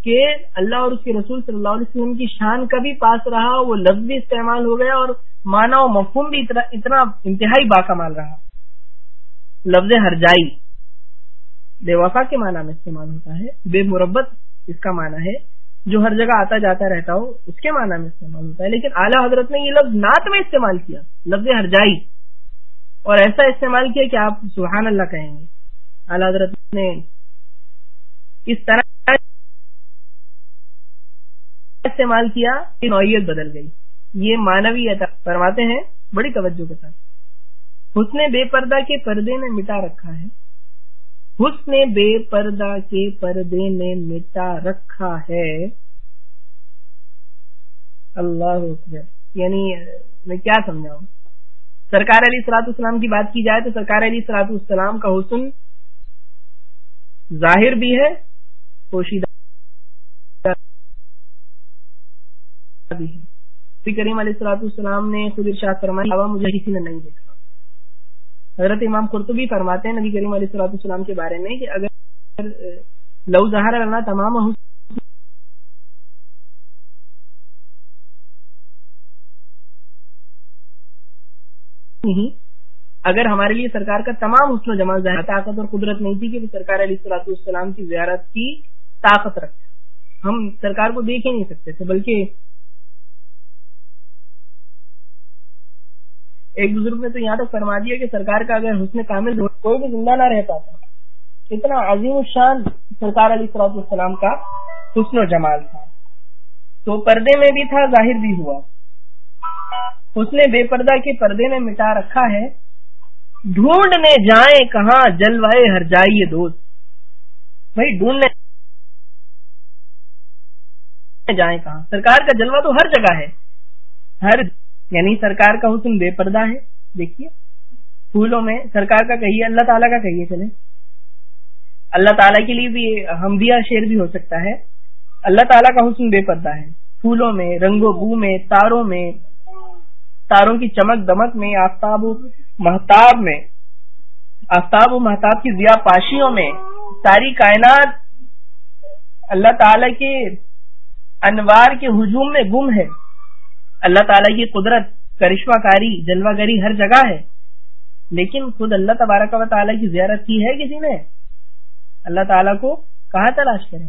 کہ اللہ اور اس کے رسول صلی اللہ علیہ وسلم کی شان کا بھی پاس رہا، وہ لفظ بھی استعمال ہو گیا اور مانا و مفہوم بھی اتنا انتہائی باکمال رہا۔ لفظ ہر جائی بے وفا کے معنی میں استعمال ہوتا ہے، بے مربت اس کا معنی ہے، جو ہر جگہ آتا جاتا رہتا ہو، اس کے معنی میں استعمال ہوتا ہے۔ لیکن اعلیٰ حضرت نے یہ لفظ نعت میں استعمال کیا، لفظ ہر جائی اور ایسا استعمال کیا کہ آپ سبحان اللہ کہیں گے۔ اعلی حضرت نے اس طرح استعمال کیا کہ نوعیت بدل گئی۔ یہ مانوی فرماتے ہیں بڑی توجہ کے ساتھ۔ حسن بے پردہ کے پردے نے مٹا رکھا ہے۔ حسن بے پردہ کے پردے نے مٹا رکھا ہے۔ اللہ یعنی میں کیا سمجھاؤں؟ سرکار علی سلاط اسلام کی بات کی جائے تو سرکار علی سلاط السلام کا حسن ظاہر بھی ہے، پوشیدہ بھی ہے کریم علیہ السلاط السلام نے خود ارشاد فرمایا مجھے کسی نے نہیں دیکھا۔ حضرت امام قرطبی فرماتے ہیں نبی کریم علیہ السلاط السلام کے بارے میں کہ اگر لو ظہر اللہ تمام نہیں اگر ہمارے لیے سرکار کا تمام حسن و جمال ظاہر طاقت اور قدرت نہیں تھی کہ وہ سرکار علیہ صلاح السلام کی زیارت کی طاقت رکھتے ہم سرکار کو دیکھ ہی نہیں سکتے تھے، بلکہ ایک بزرگ نے تو یہاں تک فرما دیا کہ سرکار کا اگر حسن کامل کوئی بھی زندہ نہ رہ پاتا۔ اتنا عظیم الشان سرکار علیہ صلاح السلام کا حسن و جمال تھا۔ تو پردے میں بھی تھا، ظاہر بھی ہوا۔ اس نے بے پردہ کے پردے میں مٹا رکھا ہے۔ ڈھونڈنے جائیں کہاں، جلوائے ہر جائیے دوست۔ بھائی، ڈھونڈنے جائیں کہاں؟ سرکار کا جلوہ تو ہر جگہ ہے۔ ہر یعنی سرکار کا حسن بے پردہ ہے۔ دیکھیے، پھولوں میں سرکار کا کہیے، اللہ تعالیٰ کا کہیے چلے اللہ تعالیٰ کے لیے بھی ہم شیر بھی ہو سکتا ہے۔ اللہ تعالیٰ کا حسن بے پردہ ہے۔ پھولوں میں رنگ و بو میں، تاروں میں، تاروں کی چمک دمک میں، آفتاب و محتاب میں، آفتاب و محتاب کی ضیا پاشیوں میں، ساری کائنات اللہ تعالی کے انوار کے ہجوم میں گم ہے۔ اللہ تعالیٰ کی قدرت کرشمہ کاری جلوہ گری ہر جگہ ہے۔ لیکن خود اللہ تبارک و تعالیٰ کی زیارت کی ہے کسی نے؟ اللہ تعالیٰ کو کہاں تلاش کریں؟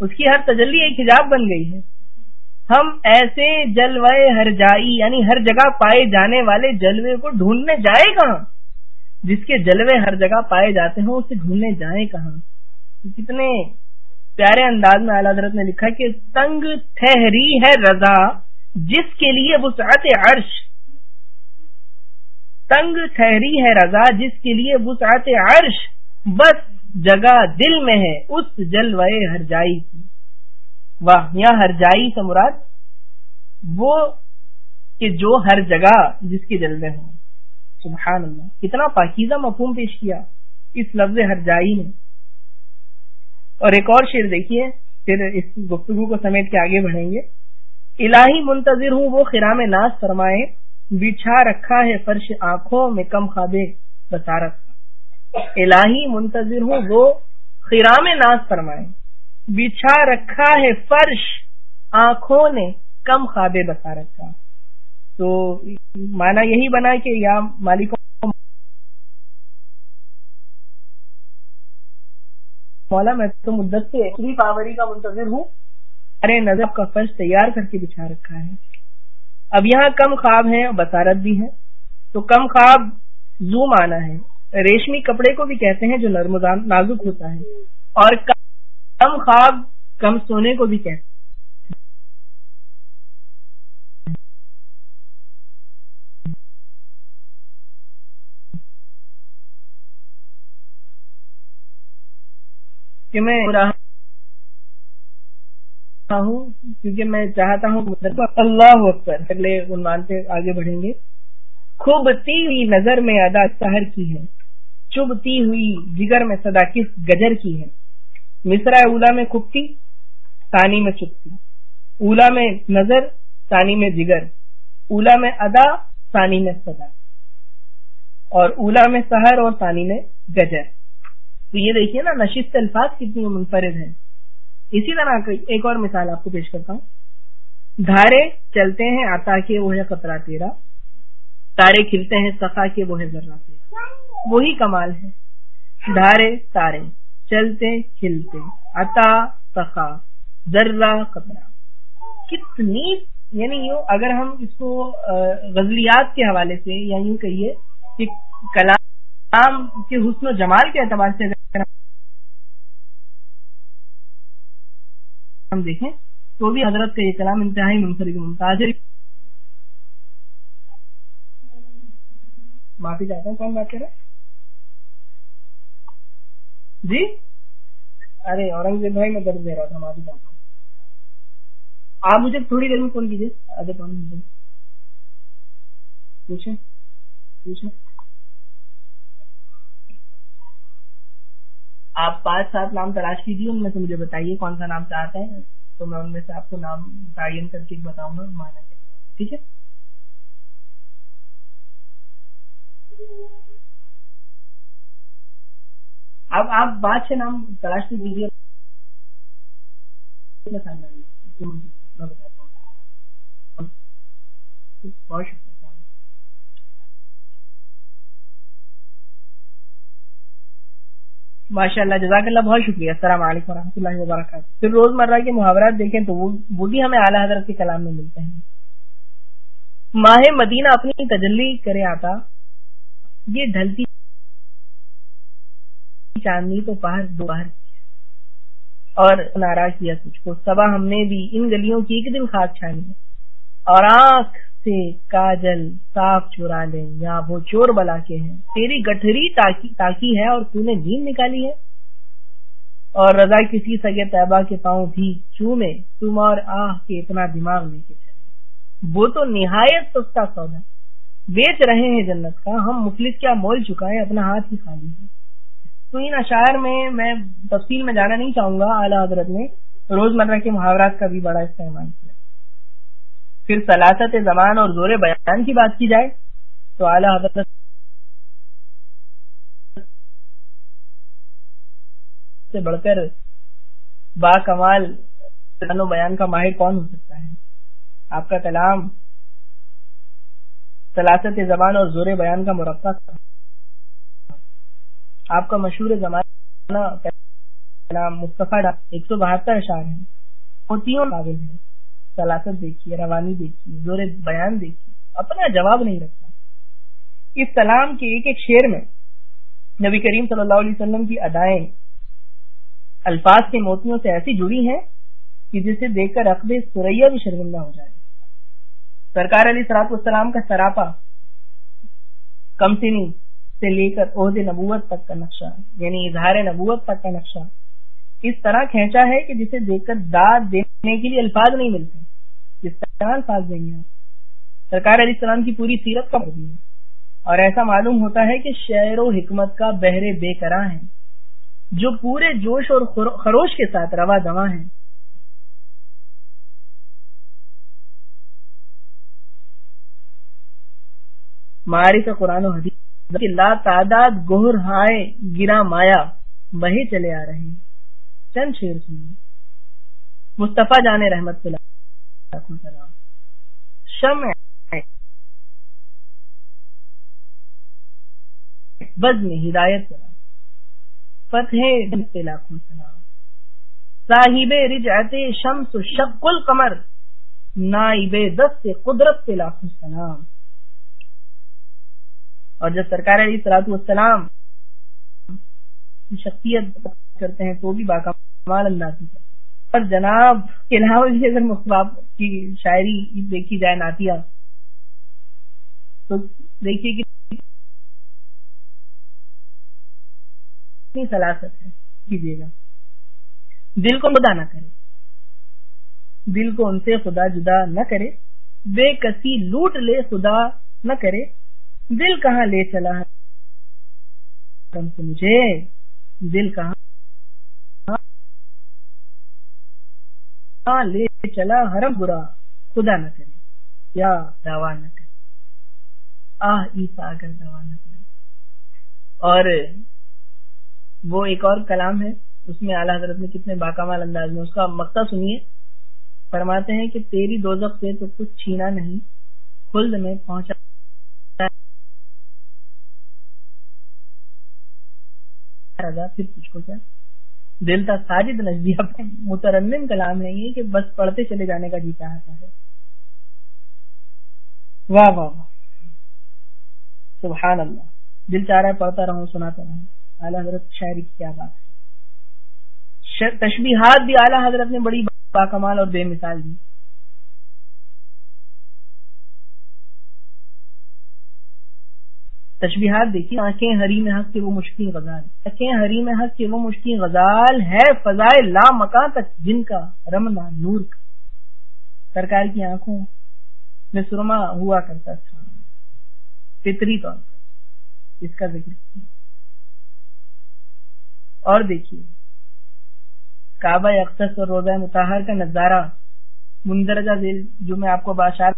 اس کی ہر تجلی ایک حجاب بن گئی ہے۔ ہم ایسے جلوے ہر جائی یعنی ہر جگہ پائے جانے والے جلوے کو ڈھونڈنے جائے کہاں؟ جس کے جلوے ہر جگہ پائے جاتے ہیں اسے ڈھونڈنے جائیں کہاں؟ کتنے پیارے انداز میں اعلیٰ حضرت نے لکھا کہ تنگ ٹھہری ہے رضا۔ جس کے لیے وسعت عرش تنگ ٹھہری ہے رضا، جس کے لیے وسعت عرش بس جگہ دل میں ہے، اس جلوے ہر جائی کی۔ واہ یا ہر جائی سے مراد وہ کہ جو ہر جگہ جس کے جلوے ہوں۔ سبحان اللہ، کتنا پاکیزہ مفہوم پیش کیا اس لفظ ہر جائی نے۔ اور ایک اور شعر دیکھیے، پھر اس گفتگو کو سمیٹ کے آگے بڑھیں گے۔ الہی منتظر ہوں، وہ خرام ناز فرمائے، بچھا رکھا ہے فرش آنکھوں میں کم خوابے بسارت الہی منتظر ہوں، وہ خرام ناز فرمائے، بچھا رکھا ہے فرش آنکھوں نے کم خوابے بسارت کا۔ تو مانا یہی بنا کہ یا مالکوں مولا، میں تو مدت سے پاوری کا منتظر ہوں۔ ارے نظر کا فرش تیار کر کے بچھا رکھا ہے۔ اب یہاں کم خواب ہیں بسارت بھی ہے تو کم خواب زوم آنا ہے۔ ریشمی کپڑے کو بھی کہتے ہیں جو نرم نازک ہوتا ہے۔ اور کم خواب کم سونے کو بھی کہتے ہیں۔ کہ میں ہوں، کیونکہ میں چاہتا ہوں اللہ اکبر اگلے عنوان پہ آگے بڑھیں گے۔ خوبتی ہوئی نظر میں ادا سہر کی ہے، چبتی ہوئی جگر میں صدا کس گجر کی ہے۔ مصرا اولا میں کھپتی تانی میں چپتی اولا میں نظر تانی میں جگر۔ اولا میں ادا تانی میں صدا۔ اور اولا میں سہر اور تانی میں گجر۔ تو یہ دیکھیے نا، نشست الفاظ کتنی منفرد ہیں۔ اسی طرح ایک اور مثال آپ کو پیش کرتا ہوں۔ دھارے چلتے ہیں، آتا کے وہ ہے قطرہ تیرا۔ تارے کھلتے ہیں، سخا کے وہ ہے ذرا تیرا۔ وہی کمال ہے۔ دھارے تارے چلتے، کھلتے۔ عطا سخا ذرا قطرہ۔ کتنی یعنی یوں اگر ہم اس کو غزلیات کے حوالے سے یا یوں کہیے کہ کلام کے حسن و جمال کے اعتبار سے ہم دیکھیں تو بھی حضرت کا یہ کلام انتہائی منفرد ممتاز ہے معافی چاہتا ہوں، کون بات کر رہے جی؟ ارے، اورنگزیب بھائی، میں درد دے رہا تھا، معافی چاہتا ہوں۔ آپ مجھے تھوڑی دیر میں فون کیجیے آگے پوچھیں پوچھیں۔ آپ پانچ سات نام تلاش کیجیے ان میں سے مجھے بتائیے کون سا نام چاہتے ہیں، تو میں ان میں سے آپ کو نام تعین کر کے بتاؤں گا، مانا ٹھیک ہے؟ اب آپ بات سے نام تلاش کیجیے میں بتاتا ہوں۔ بہت شکریہ۔ ماشاء اللہ جزاک اللہ بہت شکریہ۔ السلام علیکم و رحمۃ اللہ وبرکاتہ۔ پھر روز مرہ کے محاورات دیکھیں تو وہ بھی ہمیں اعلیٰ حضرت کے کلام میں ملتے ہیں۔ ماہ مدینہ اپنی تجلی کرے آتا، یہ ڈھلتی چاندنی تو پہر دوپہر اور ناراض کیا تجھ کو۔ سبا ہم نے بھی ان گلیوں کی ایک دن خاک چھانی۔ اور آنکھ سے کاجل صاف چورا لیں یا وہ چور بلا کے ہیں۔ تیری گٹھری تاکی ہے اور تو نے نیند نکالی ہے۔ اور رضا کسی سگے طیبہ کے پاؤں بھی چومے، تم اور آہ کے اتنا دماغ لے کے چلے۔ وہ تو نہایت سستا سودا۔ بیچ رہے ہیں جنت کا۔ ہم مفلس کیا مول چکائے، اپنا ہاتھ ہی خالی ہے۔ تو ان اشعار میں میں تفصیل میں جانا نہیں چاہوں گا، اعلیٰ حضرت نے۔ روزمرہ کے محاورات کا بھی بڑا استعمال کیا۔ پھر سلاست زمان اور زور بیان کی بات کی جائے تو اعلیٰ حضرت سے بڑھ کر با کمال و بیان کا ماہر کون ہو سکتا ہے؟ آپ کا کلام سلاست زبان اور زور بیان کا مرقع آپ کا مشہور زمانہ کلام مصطفیٰ ایک سو بہتر اشعار ہیں۔ قابل سلاست دیکھیے، روانی دیکھیے، زور بیان دیکھیے، اپنا جواب نہیں رکھتا۔ اس کلام کے ایک ایک شعر میں نبی کریم صلی اللہ علیہ وسلم کی ادائیں الفاظ کے موتیوں سے ایسی جڑی ہیں کہ جسے دیکھ کر رقب سریا بھی شرمندہ ہو جائے سرکار علی سلاط والسلام کا سراپا کمسنی سے لے کر عہد نبوت تک کا نقشہ یعنی اظہار نبوت تک کا نقشہ اس طرح کھینچا ہے کہ جسے دیکھ کر داد دینے کے لیے الفاظ نہیں ملتے۔ جس طرح دیں گے۔ سرکار علیہ السلام کی پوری سیرت کا ہے۔ اور ایسا معلوم ہوتا ہے کہ شعر و حکمت کا بہرے بے کرا ہے۔ جو پورے جوش اور خروش کے ساتھ روا دوا ہیں معارف قرآن و حدیث لا تعداد گہر ہائے گرا مایا بہے چلے آ رہے ہیں۔ چند شیر سنیے مصطفیٰ جان رحمت سلام شم بز میں ہدایت سلام فتح لاکھوں سلام صاحب رجعت شمس شق القمر۔ نائب دست قدرت کے لاکھوں سلام اور جب سرکار علیہ سلاط والسلام شخصیت کرتے ہیں تو بھی باقامال انداز میں اور جناب کے علاوہ بھی اگر مخباب کی شاعری دیکھی جائے ناتیہ تو دیکھیے کہ سلاست ہے۔ کیجیے گا۔ دل کو مدا نہ کرے۔ دل کو ان سے خدا جدا نہ کرے۔ بے کسی لوٹ لے خدا نہ کرے۔ دل کہاں لے چلا سے مجھے۔ دل کہاں لے چلا حرم برا، خدا نہ کرے، یا دعوی نہ کرے۔ آہ عیسا اگر دعوی نہ کرے۔ اور وہ ایک اور کلام ہے، اس میں اعلیٰ حضرت نے کتنے باکمال انداز میں اس کا مقصد سنیے۔ فرماتے ہیں کہ تیری دوزخ سے تو کچھ چھینا نہیں، خلد میں پہنچا۔ پھر کچھ کو کیا؟ دل تھا ساجد نزدیک مترنم کلام ہے یہ کہ بس پڑھتے چلے جانے کا جی چاہتا ہے۔ واہ واہ واہ۔ سبحان اللہ۔ دل چاہ رہا ہے پڑھتا رہوں، سناتا رہوں۔ اعلیٰ حضرت شاعری کی کیا بات۔ ہے تشبیہات بھی اعلیٰ حضرت نے بڑی باکمال اور بے مثال دی۔ تشبیہات دیکھیے آنکھیں ہاں، ہری میں حق کے وہ مشکل غزال آنکھیں ہری میں حق کے وہ مشکل غزال ہے، فضائے لا مکان تک، جن کا رمنا نور کا۔ سرکار کی آنکھوں میں سرما ہوا کرتا تھا۔ فطری طور پر اس کا ذکر۔ کیا اور دیکھیے، کعبہ اختص اور روزہ متحر کا نظارہ، مندرجہ ذیل جو میں آپ کو بادشاہ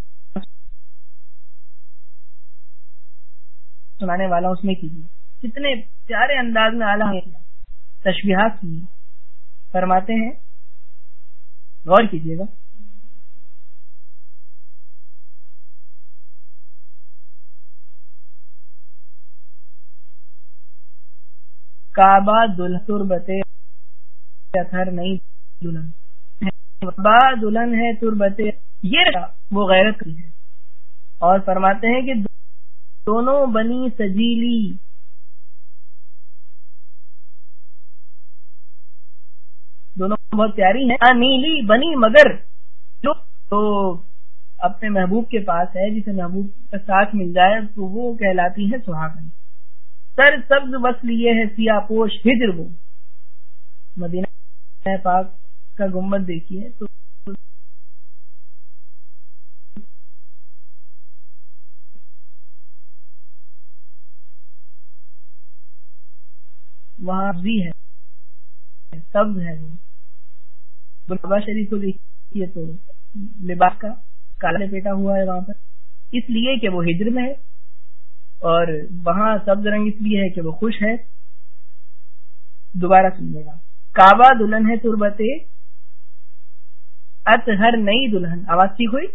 سنانے والا اس میں کیجیے۔ کتنے پیارے انداز میں اعلیٰ تشبیہات سنیے فرماتے ہیں۔ غور کیجیے گا۔ کعبہ دلہن تربتے اتھر نہیں، دلہن۔ با دلہن ہے تربتے یہ وہ غیرت کی ہے۔ اور فرماتے ہیں کہ دونوں بنی سجیلی۔ دونوں بہت پیاری ہیں۔ نیلی بنی مگر جو تو اپنے محبوب کے پاس ہے، جسے محبوب کا ساتھ مل جائے، تو وہ کہلاتی ہے سہاگن۔ سر سبز بس لیے ہے، سیاہ پوش، ہجر وہ۔ مدینہ پاک کا گمبد دیکھیے تو وہاں بھی ہے۔ سبز ہے وہ۔ بابا شریف کو دیکھیے تو لباس کا کالا پیٹا ہوا ہے وہاں پر۔ اس لیے کہ وہ ہجر میں ہے اور وہاں سبز رنگ اس لیے ہے کہ وہ خوش ہے۔ دوبارہ سمجھے گا۔ کعبہ دلہن ہے تربت۔ ہر نئی دلہن۔ آواز ٹھیک ہوئی؟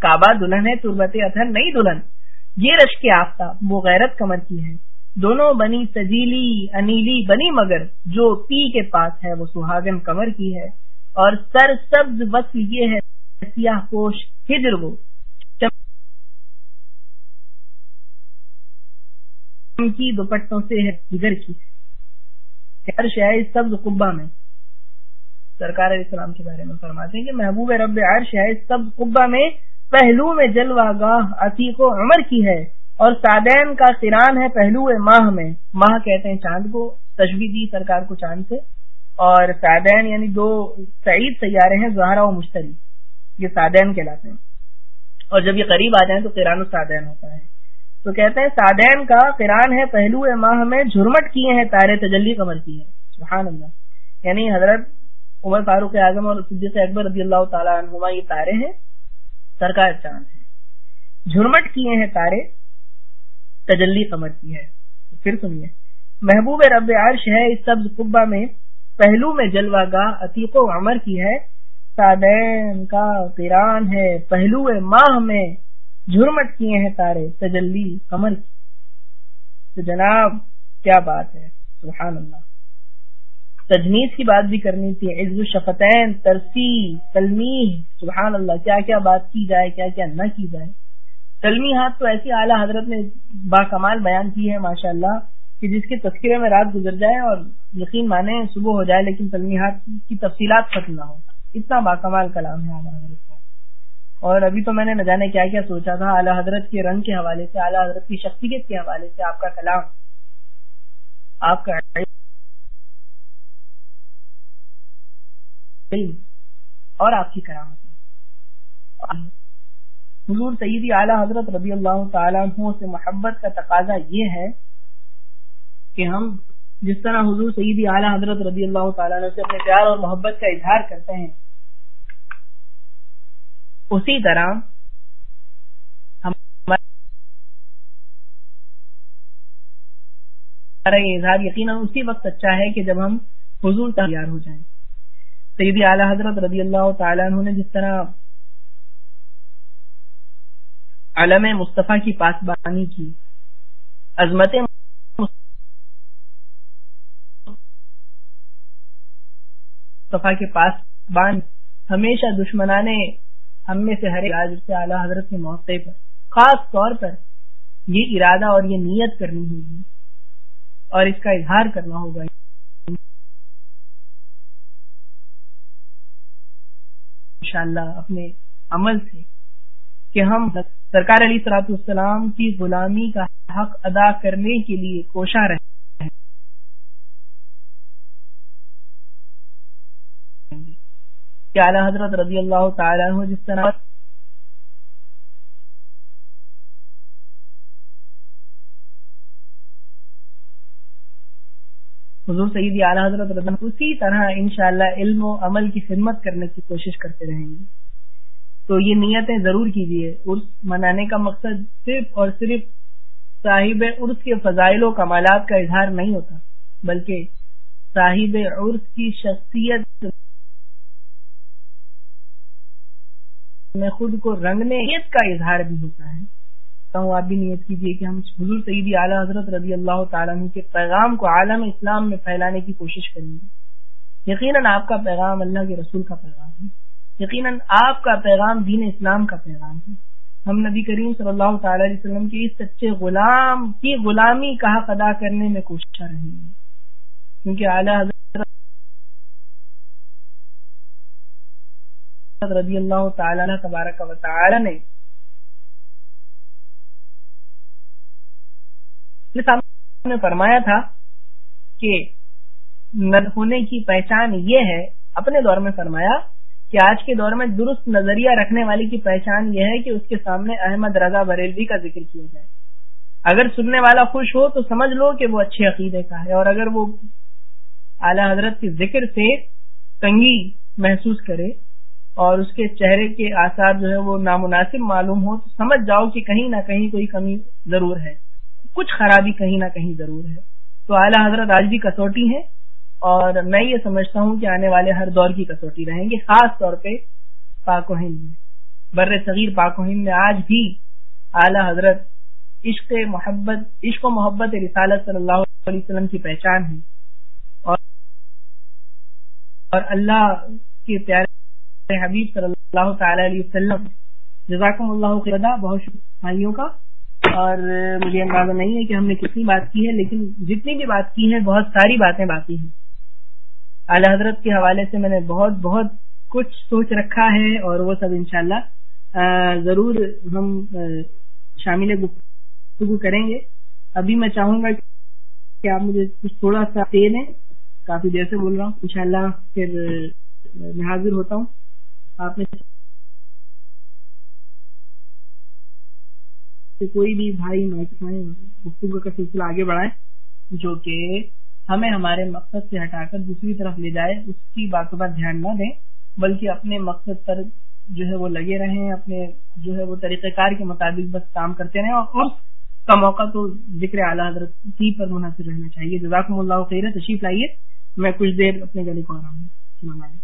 کعبہ دلہن ہے تربت اتھر نئی دلہن۔ یہ رش کے آفتاب، وہ غیرت کمر کی ہے دونوں بنی سجیلی، انیلی بنی مگر جو پی کے پاس ہے، وہ سہاگن کمر کی ہے۔ اور سر سبز وقت یہ ہے، سیاہ پوش ہجر وہ۔ کی دوپٹوں سے ہے جگر کی۔ ہر شاید سبز قبا میں۔ سرکار علیہ السلام کے بارے میں فرماتے ہیں کہ محبوب رب عرش ہے سبز قبا میں، پہلو میں جلوہ گاہ عتیق و عمر کی ہے۔ اور سادین کا قران ہے پہلو ماہ میں۔ ماہ کہتے ہیں چاند کو تجوی دی سرکار کو چاند سے۔ اور سادین یعنی دو سعید سیارے ہیں، زہرا و مشتری۔ یہ سادین کہلاتے ہیں۔ اور جب یہ قریب آ جائیں تو قرآن و سادین ہوتا ہے۔ تو کہتے ہیں سادین کا قرآن ہے پہلو ماہ میں، جھرمٹ کیے ہیں تارے، تجلی کمر کی ہے سبحان اللہ۔ یعنی حضرت عمر فاروق اعظم اور صدیق اکبر رضی اللہ تعالیٰ عنہما یہ تارے ہیں۔ سرکار چاند ہے جھرمٹ کیے ہیں تارے تجلی قمر کی ہے۔ پھر سنیے۔ محبوب رب عرش ہے اس سبز قبا میں، پہلو میں جلوہ گاہ عتیق و عمر کی ہے۔ سادین کا قرآن ہے، پہلو ماہ میں جھرمٹ کیے ہیں تارے تجلی قمر کی۔ تو جناب، کیا بات ہے؟ سبحان اللہ۔ تجنیز کی بات بھی کرنی تھی عز الشفتین ترسی تلمی سبحان اللہ، کیا کیا بات کی جائے، کیا کیا نہ کی جائے۔ تلمی ہاتھ تو ایسی اعلیٰ حضرت نے با کمال بیان کی ہے ماشاء اللہ کہ جس کے تذکرے میں رات گزر جائے اور یقین مانے صبح ہو جائے، لیکن تلمی ہاتھ کی تفصیلات ختم نہ ہو اتنا با کمال کلام ہے اعلیٰ حضرت کا۔ اور ابھی تو میں نے نہ جانے کیا کیا سوچا تھا، اعلیٰ حضرت کے رنگ کے حوالے سے، اعلیٰ حضرت کی شخصیت کے حوالے سے آپ کا کلام، آپ کا اور آپ کی کرامت۔ حضور سیدی اعلیٰ حضرت رضی اللہ تعالیٰ عنہ سے محبت کا تقاضا یہ ہے کہ ہم جس طرح حضور سیدی اعلیٰ حضرت رضی اللہ تعالیٰ عنہ سے اپنے پیار اور محبت کا اظہار کرتے ہیں، اسی طرح ہمارا یہ اظہار یقیناً اسی وقت اچھا ہے کہ جب ہم حضور تیار ہو جائیں۔ سیدی اعلیٰ حضرت رضی اللہ تعالیٰ عنہ نے جس طرح علم مصطفیٰ کی پاسبانی کی، عظمت مصطفیٰ کے پاس بان ہمیشہ دشمنانے ہم میں سے ہر سے اعلیٰ حضرت کے موقع پر، خاص طور پر یہ ارادہ اور یہ نیت کرنی ہوگی اور اس کا اظہار کرنا ہوگا۔ انشاءاللہ اپنے عمل سے کہ ہم سرکار علی سلاط السلام کی غلامی کا حق ادا کرنے کے لیے کوشاں رہے اعلیٰ حضرت رضی اللہ تعالیٰ عنہ جس طرح حضور سعید اعلیٰ حضرت رضی اسی طرح انشاءاللہ علم و عمل کی خدمت کرنے کی کوشش کرتے رہیں گے۔ تو یہ نیتیں ضرور کیجیے عرس منانے کا مقصد صرف اور صرف صاحب عرس کے فضائل و کمالات کا اظہار نہیں ہوتا، بلکہ صاحب عرس کی شخصیت میں خود کو رنگنے کا اظہار بھی ہوتا ہے۔ تو آپ بھی نیت کیجیے کہ ہم حضور سعیدی اعلیٰ حضرت رضی اللہ تعالیٰ کے پیغام کو عالم اسلام میں پھیلانے کی کوشش کریں۔ گے یقیناً آپ کا پیغام اللہ کے رسول کا پیغام ہے۔ یقیناً آپ کا پیغام دین اسلام کا پیغام ہے۔ ہم نبی کریم صلی اللہ تعالی علیہ وسلم کے اس سچے غلام کی غلامی کا حق ادا کرنے میں کوشش کر رہے ہیں۔ کیونکہ اعلیٰ حضرت رضی اللہ تعالی تبارک و تعالی نے نے فرمایا تھا کہ نر ہونے کی پہچان یہ ہے، اپنے دور میں فرمایا کہ آج کے دور میں درست نظریہ رکھنے والی کی پہچان یہ ہے کہ اس کے سامنے احمد رضا بریلوی کا ذکر کیا جائے۔ اگر سننے والا خوش ہو تو سمجھ لو کہ وہ اچھے عقیدے کا ہے اور اگر وہ اعلی حضرت کے ذکر سے تنگی محسوس کرے اور اس کے چہرے کے آثار جو ہے وہ نامناسب معلوم ہو تو سمجھ جاؤ کہ کہیں نہ کہیں کوئی کمی ضرور ہے۔ کچھ خرابی کہیں نہ کہیں ضرور ہے۔ تو اعلیٰ حضرت آج بھی کسوٹی ہے اور میں یہ سمجھتا ہوں کہ آنے والے ہر دور کی کسوٹی رہیں گے، خاص طور پہ پاک و ہند میں۔ بر صغیر پاک و ہند میں آج بھی اعلی حضرت عشق محبت، عشق و محبت رسالت صلی اللہ علیہ وسلم کی پہچان ہے۔ اور اور اللہ کے پیارے حبیب صلی اللہ تعالی علیہ وسلم، جزاکم اللہ خدا بہت بھائیوں کا۔ اور مجھے اندازہ نہیں ہے کہ ہم نے کتنی بات کی ہے، لیکن جتنی بھی بات کی ہے، بہت ساری باتیں باقی ہیں۔ اعلی حضرت کے حوالے سے میں نے بہت بہت کچھ سوچ رکھا ہے اور وہ سب انشاءاللہ ضرور ہم شامل گفتگو کریں گے۔ ابھی میں چاہوں گا کہ آپ مجھے کچھ تھوڑا سا دے دیں۔ کافی دیر سے بول رہا ہوں۔ انشاءاللہ پھر میں حاضر ہوتا ہوں۔ آپ نے کوئی بھی بھائی گفتگو کا سلسلہ آگے بڑھائے جو کہ ہمیں ہمارے مقصد سے ہٹا کر دوسری طرف لے جائے، اس کی باتوں پر دھیان نہ دیں، بلکہ اپنے مقصد پر جو ہے وہ لگے رہیں، اپنے جو ہے وہ طریقہ کار کے مطابق بس کام کرتے رہیں، اور کا موقع تو ذکر اعلیٰ حضرت کی پر منحصر رہنا چاہیے۔ جزاکم اللہ خیر تشریف لائیے، میں کچھ دیر اپنے گلی کو آ رہا ہوں